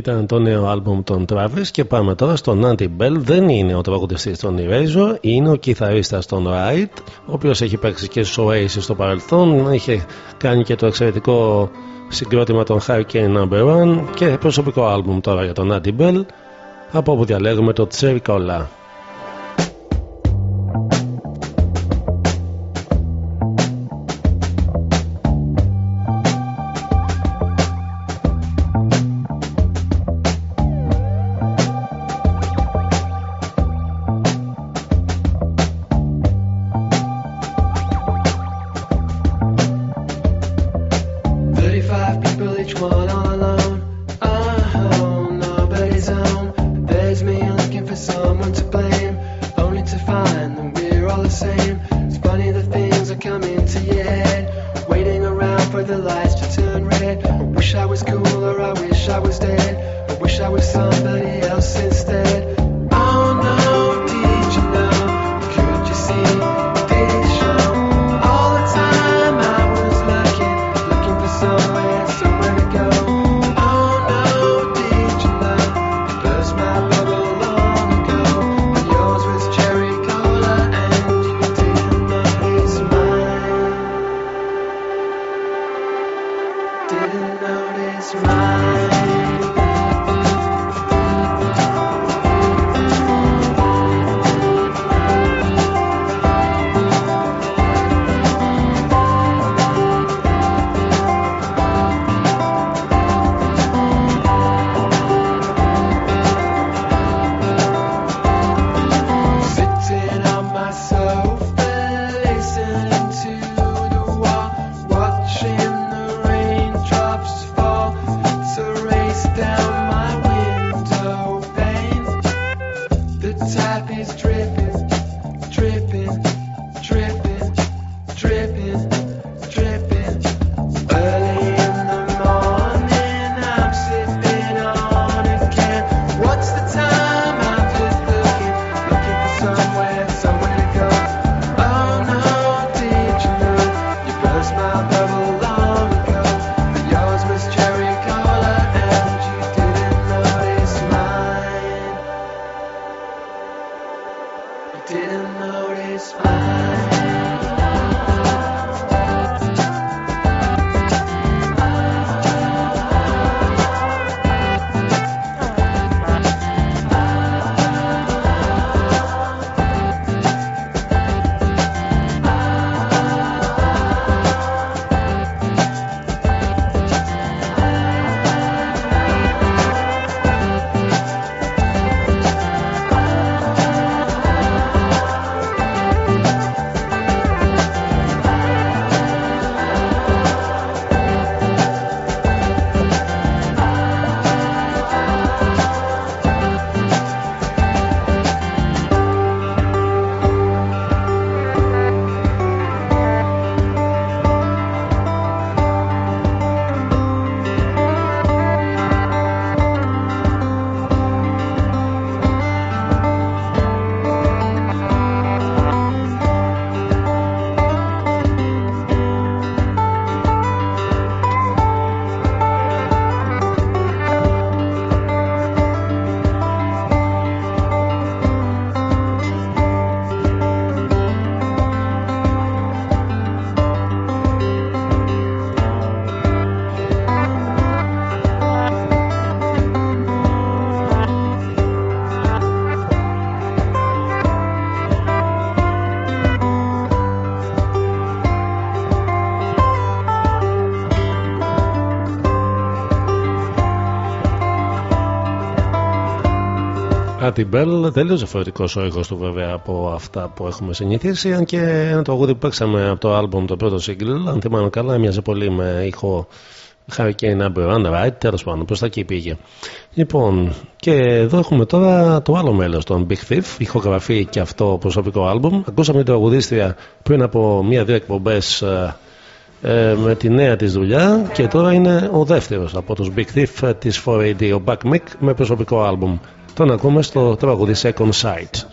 Ήταν το νέο άλμπουμ των Travis και πάμε τώρα στον Andy Μπέλ. Δεν είναι ο τραγουδιστής των Eraser, είναι ο κιθαρίστας των Wright, ο οποίος έχει παίξει και στους Oasis στο παρελθόν, είχε κάνει και το εξαιρετικό συγκρότημα των Hurricane Number no. 1 και προσωπικό άλμπουμ τώρα για τον Andy Bell, από όπου διαλέγουμε το Τσερικόλα. Άτι Μπέλ, τελείω διαφορετικός ο ήχος του βέβαια από αυτά που έχουμε συνηθίσει. Αν και ένα τραγούδι που παίξαμε από το album, το πρώτο single, αν θυμάμαι καλά, έμοιαζε πολύ με ήχο Hurricane Number One, right? Τέλος πάντων, προ τα εκεί πήγε. Λοιπόν, και εδώ έχουμε τώρα το άλλο μέλος των Big Thief, ηχογραφεί και αυτό προσωπικό album. Ακούσαμε την τραγουδίστρια πριν από μία-δύο εκπομπές ε, με τη νέα της δουλειά και τώρα είναι ο δεύτερος από τους Big Thief ε, της 4AD, ο Back Mick με προσωπικό άλμπουμ. Τον ακούμε στο τραγούδι Second Sight.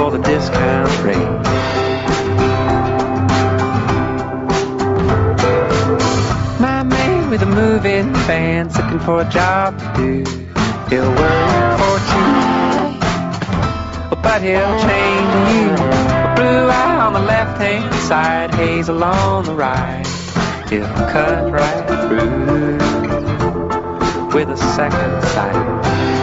for the discount rate. My man with a moving van's looking for a job to do. He'll work for cheap, but he'll chain you. A blue eye on the left hand side, hazel on the right. He'll cut right through with a second sight.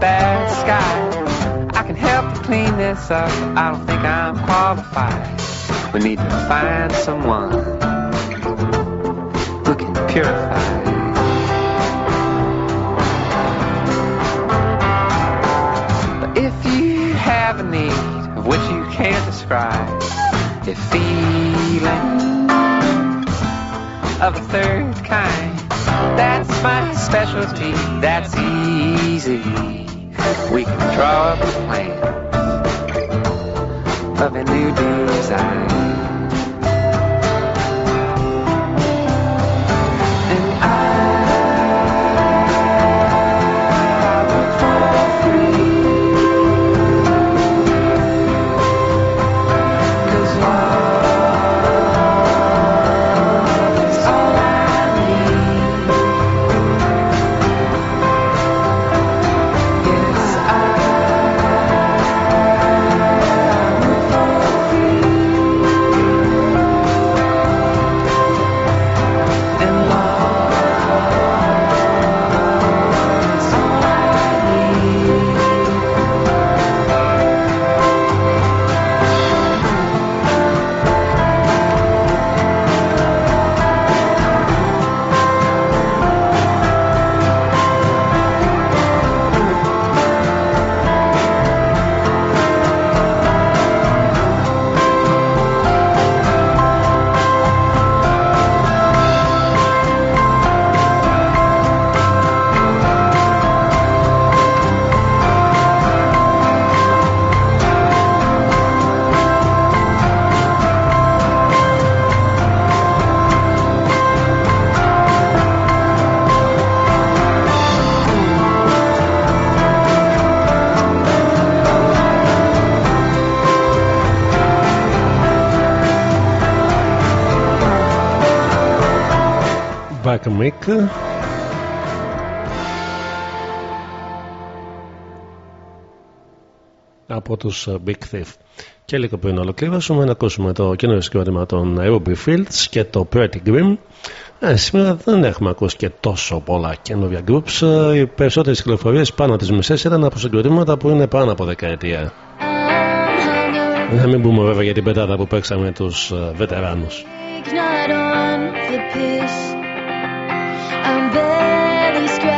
Bad sky. I can help to clean this up. I don't think I'm qualified. We need to find someone who can purify. But if you have a need of which you can't describe, a feeling of a third kind. That's my specialty, that's easy. We can draw up a plan of a new design. Back Mick. από τους ε, Big Thief. Και λίγο πριν ολοκληρώσουμε να ακούσουμε το καινούριο συγκρότημα των Ruby Fields και το Pretty Grim. Ε, σήμερα δεν έχουμε ακούσει και τόσο πολλά καινούργια groups. Ε, Οι περισσότερες κυκλοφορίες πάνω από τις μισές ήταν από συγκροτήματα που είναι πάνω από δεκαετία. Να μην πούμε βέβαια για την πετάδα που παίξαμε τους βετεράνους. not on the piss. I'm barely scraping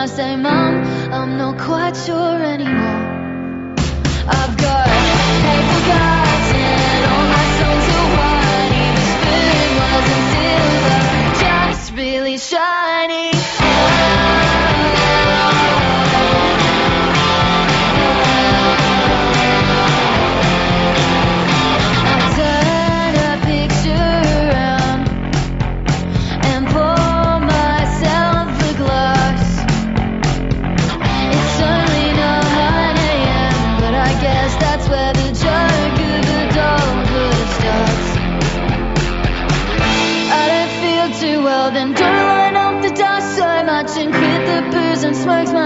I say, Mom, I'm not quite sure anymore. works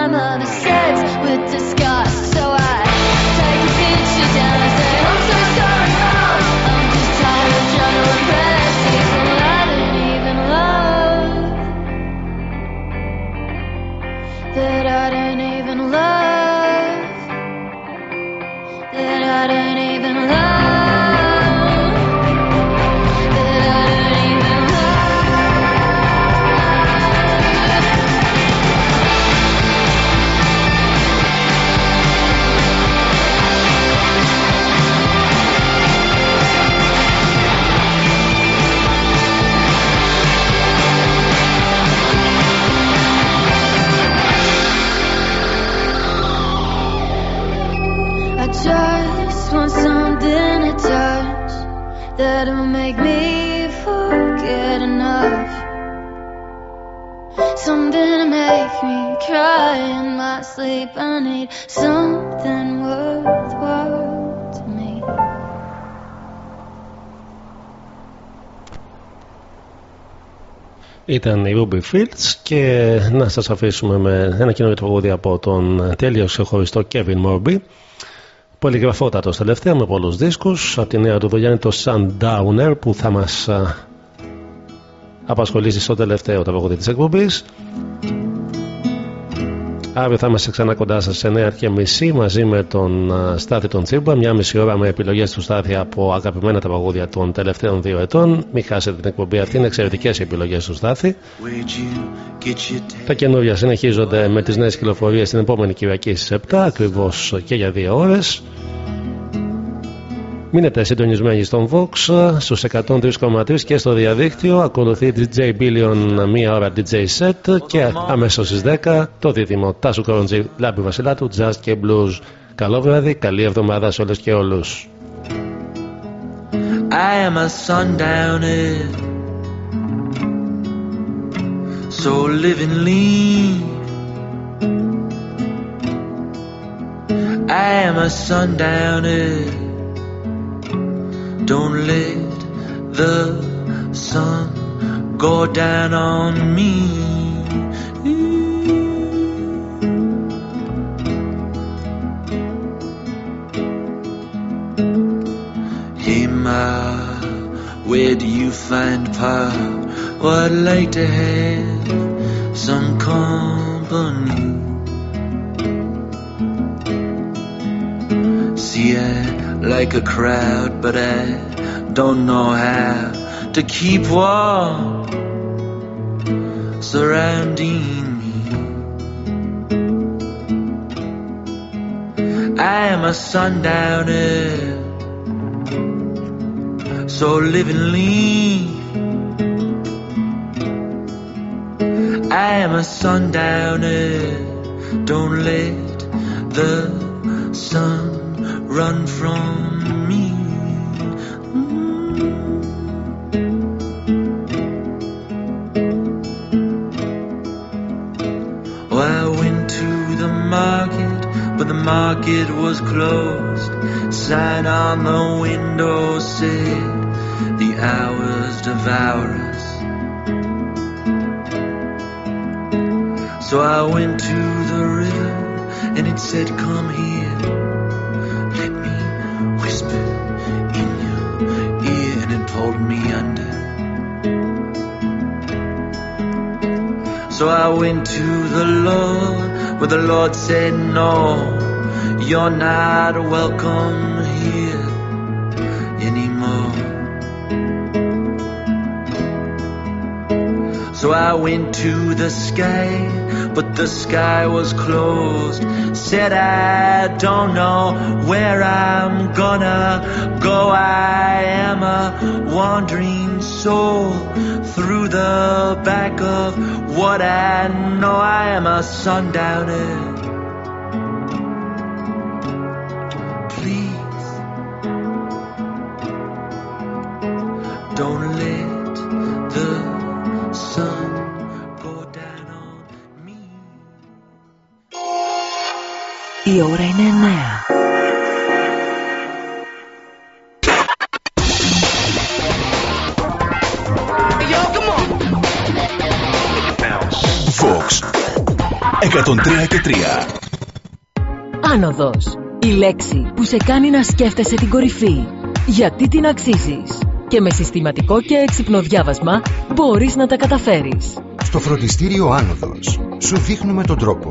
Ήταν η Ruby Fields και να σας αφήσουμε με ένα κοινό τραγούδι από τον τέλειο ξεχωριστό Kevin Morby πολυγραφότατος. Τελευταία με πολλούς δίσκους. Από τη νέα του δουλειά είναι το Sundowner που θα μας α, απασχολήσει στο τελευταίο τραγούδι της εκπομπής Αύριο θα είμαστε ξανά κοντά σας σε 9 και μισή μαζί με τον α, Στάθη τον Τσίμπα. Μια μισή ώρα με επιλογές του Στάθη από αγαπημένα τα παγόδια των τελευταίων δύο ετών. Μην χάσετε την εκπομπή αυτή, είναι εξαιρετικές οι επιλογές του Στάθη. Τα καινούργια συνεχίζονται με τις νέες κυκλοφορίες την επόμενη Κυριακή στις 7 ακριβώς και για δύο ώρες. Μείνετε συντονισμένοι στον Vox στους 103,3 και στο διαδίκτυο. Ακολουθεί DJ Billion μία ώρα DJ set και αμέσως στις 10 το δίδυμο Τάσου Κοροντζή, Λάμπη Βασιλάτου, Jazz και Blues. Καλό βράδυ, καλή εβδομάδα σε όλες και όλους. I am a sundowner. So live and leave. I am a sundowner. Don't let the sun go down on me. Hey ma, where do you find power? Well, I'd like to have some company. See, I like a crowd, but I don't know how to keep warm surrounding me. I am a sundowner, so live and leave. I am a sundowner, don't let the sun run from me. Oh, I went to the market, but the market was closed. Sign on the window said, The hours devour us. So I went to the river, and it said, Come here. Me under. So I went to the Lord, but the Lord said, No, you're not welcome here So I went to the sky, but the sky was closed. Said I don't know where I'm gonna go. I am a wandering soul through the back of what I know. I am a sundowner. Please Η ώρα είναι 9. Vox 103 και 3 Άνοδος. Η λέξη που σε κάνει να σκέφτεσαι την κορυφή. Γιατί την αξίζεις. Και με συστηματικό και έξυπνο διάβασμα μπορείς να τα καταφέρεις. Στο φροντιστήριο Άνοδος σου δείχνουμε τον τρόπο.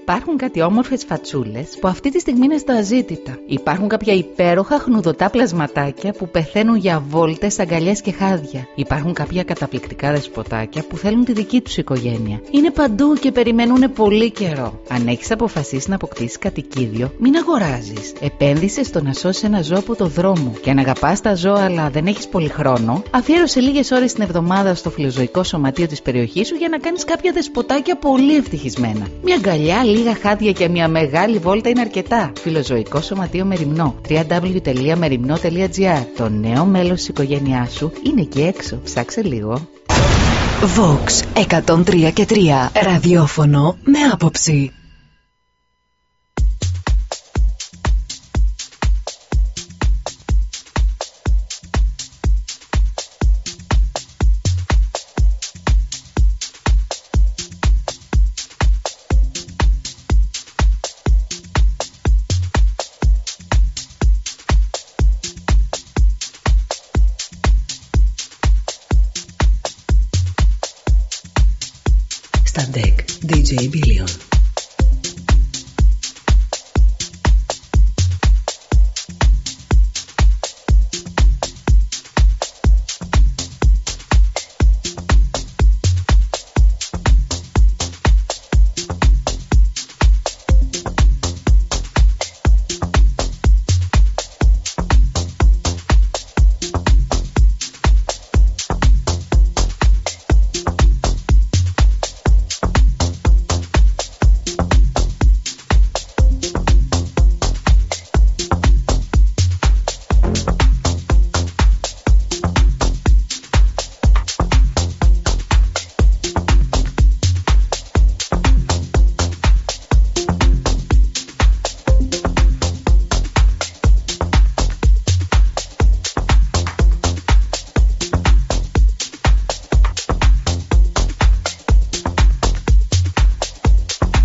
Υπάρχουν κάτι όμορφες φατσούλες που αυτή τη στιγμή είναι στα αζήτητα. Υπάρχουν κάποια υπέροχα χνουδωτά πλασματάκια που πεθαίνουν για βόλτες, αγκαλιές και χάδια. Υπάρχουν κάποια καταπληκτικά δεσποτάκια που θέλουν τη δική τους οικογένεια. Είναι παντού και περιμένουν πολύ καιρό. Αν έχεις αποφασίσει να αποκτήσεις κατοικίδιο, μην αγοράζεις. Επένδυσες στο να σώσεις ένα ζώο από το δρόμο. Και αν αγαπάς τα ζώα αλλά δεν έχεις πολύ χρόνο, αφιέρωσε λίγες ώρες την εβδομάδα στο φιλοζωικό σωματείο της περιοχής σου για να κάνεις κάποια δεσποτάκια πολύ ευτυχισμένα. Μια αγκαλιά, λίγα χάδια και μια μεγάλη βόλτα είναι αρκετά. Φιλοζωικό Σωματείο Μεριμνό. www.merimno.gr Το νέο μέλος της οικογένειάς σου είναι εκεί έξω. Ψάξε λίγο. Vox 103 και 3 Ραδιόφωνο με άποψη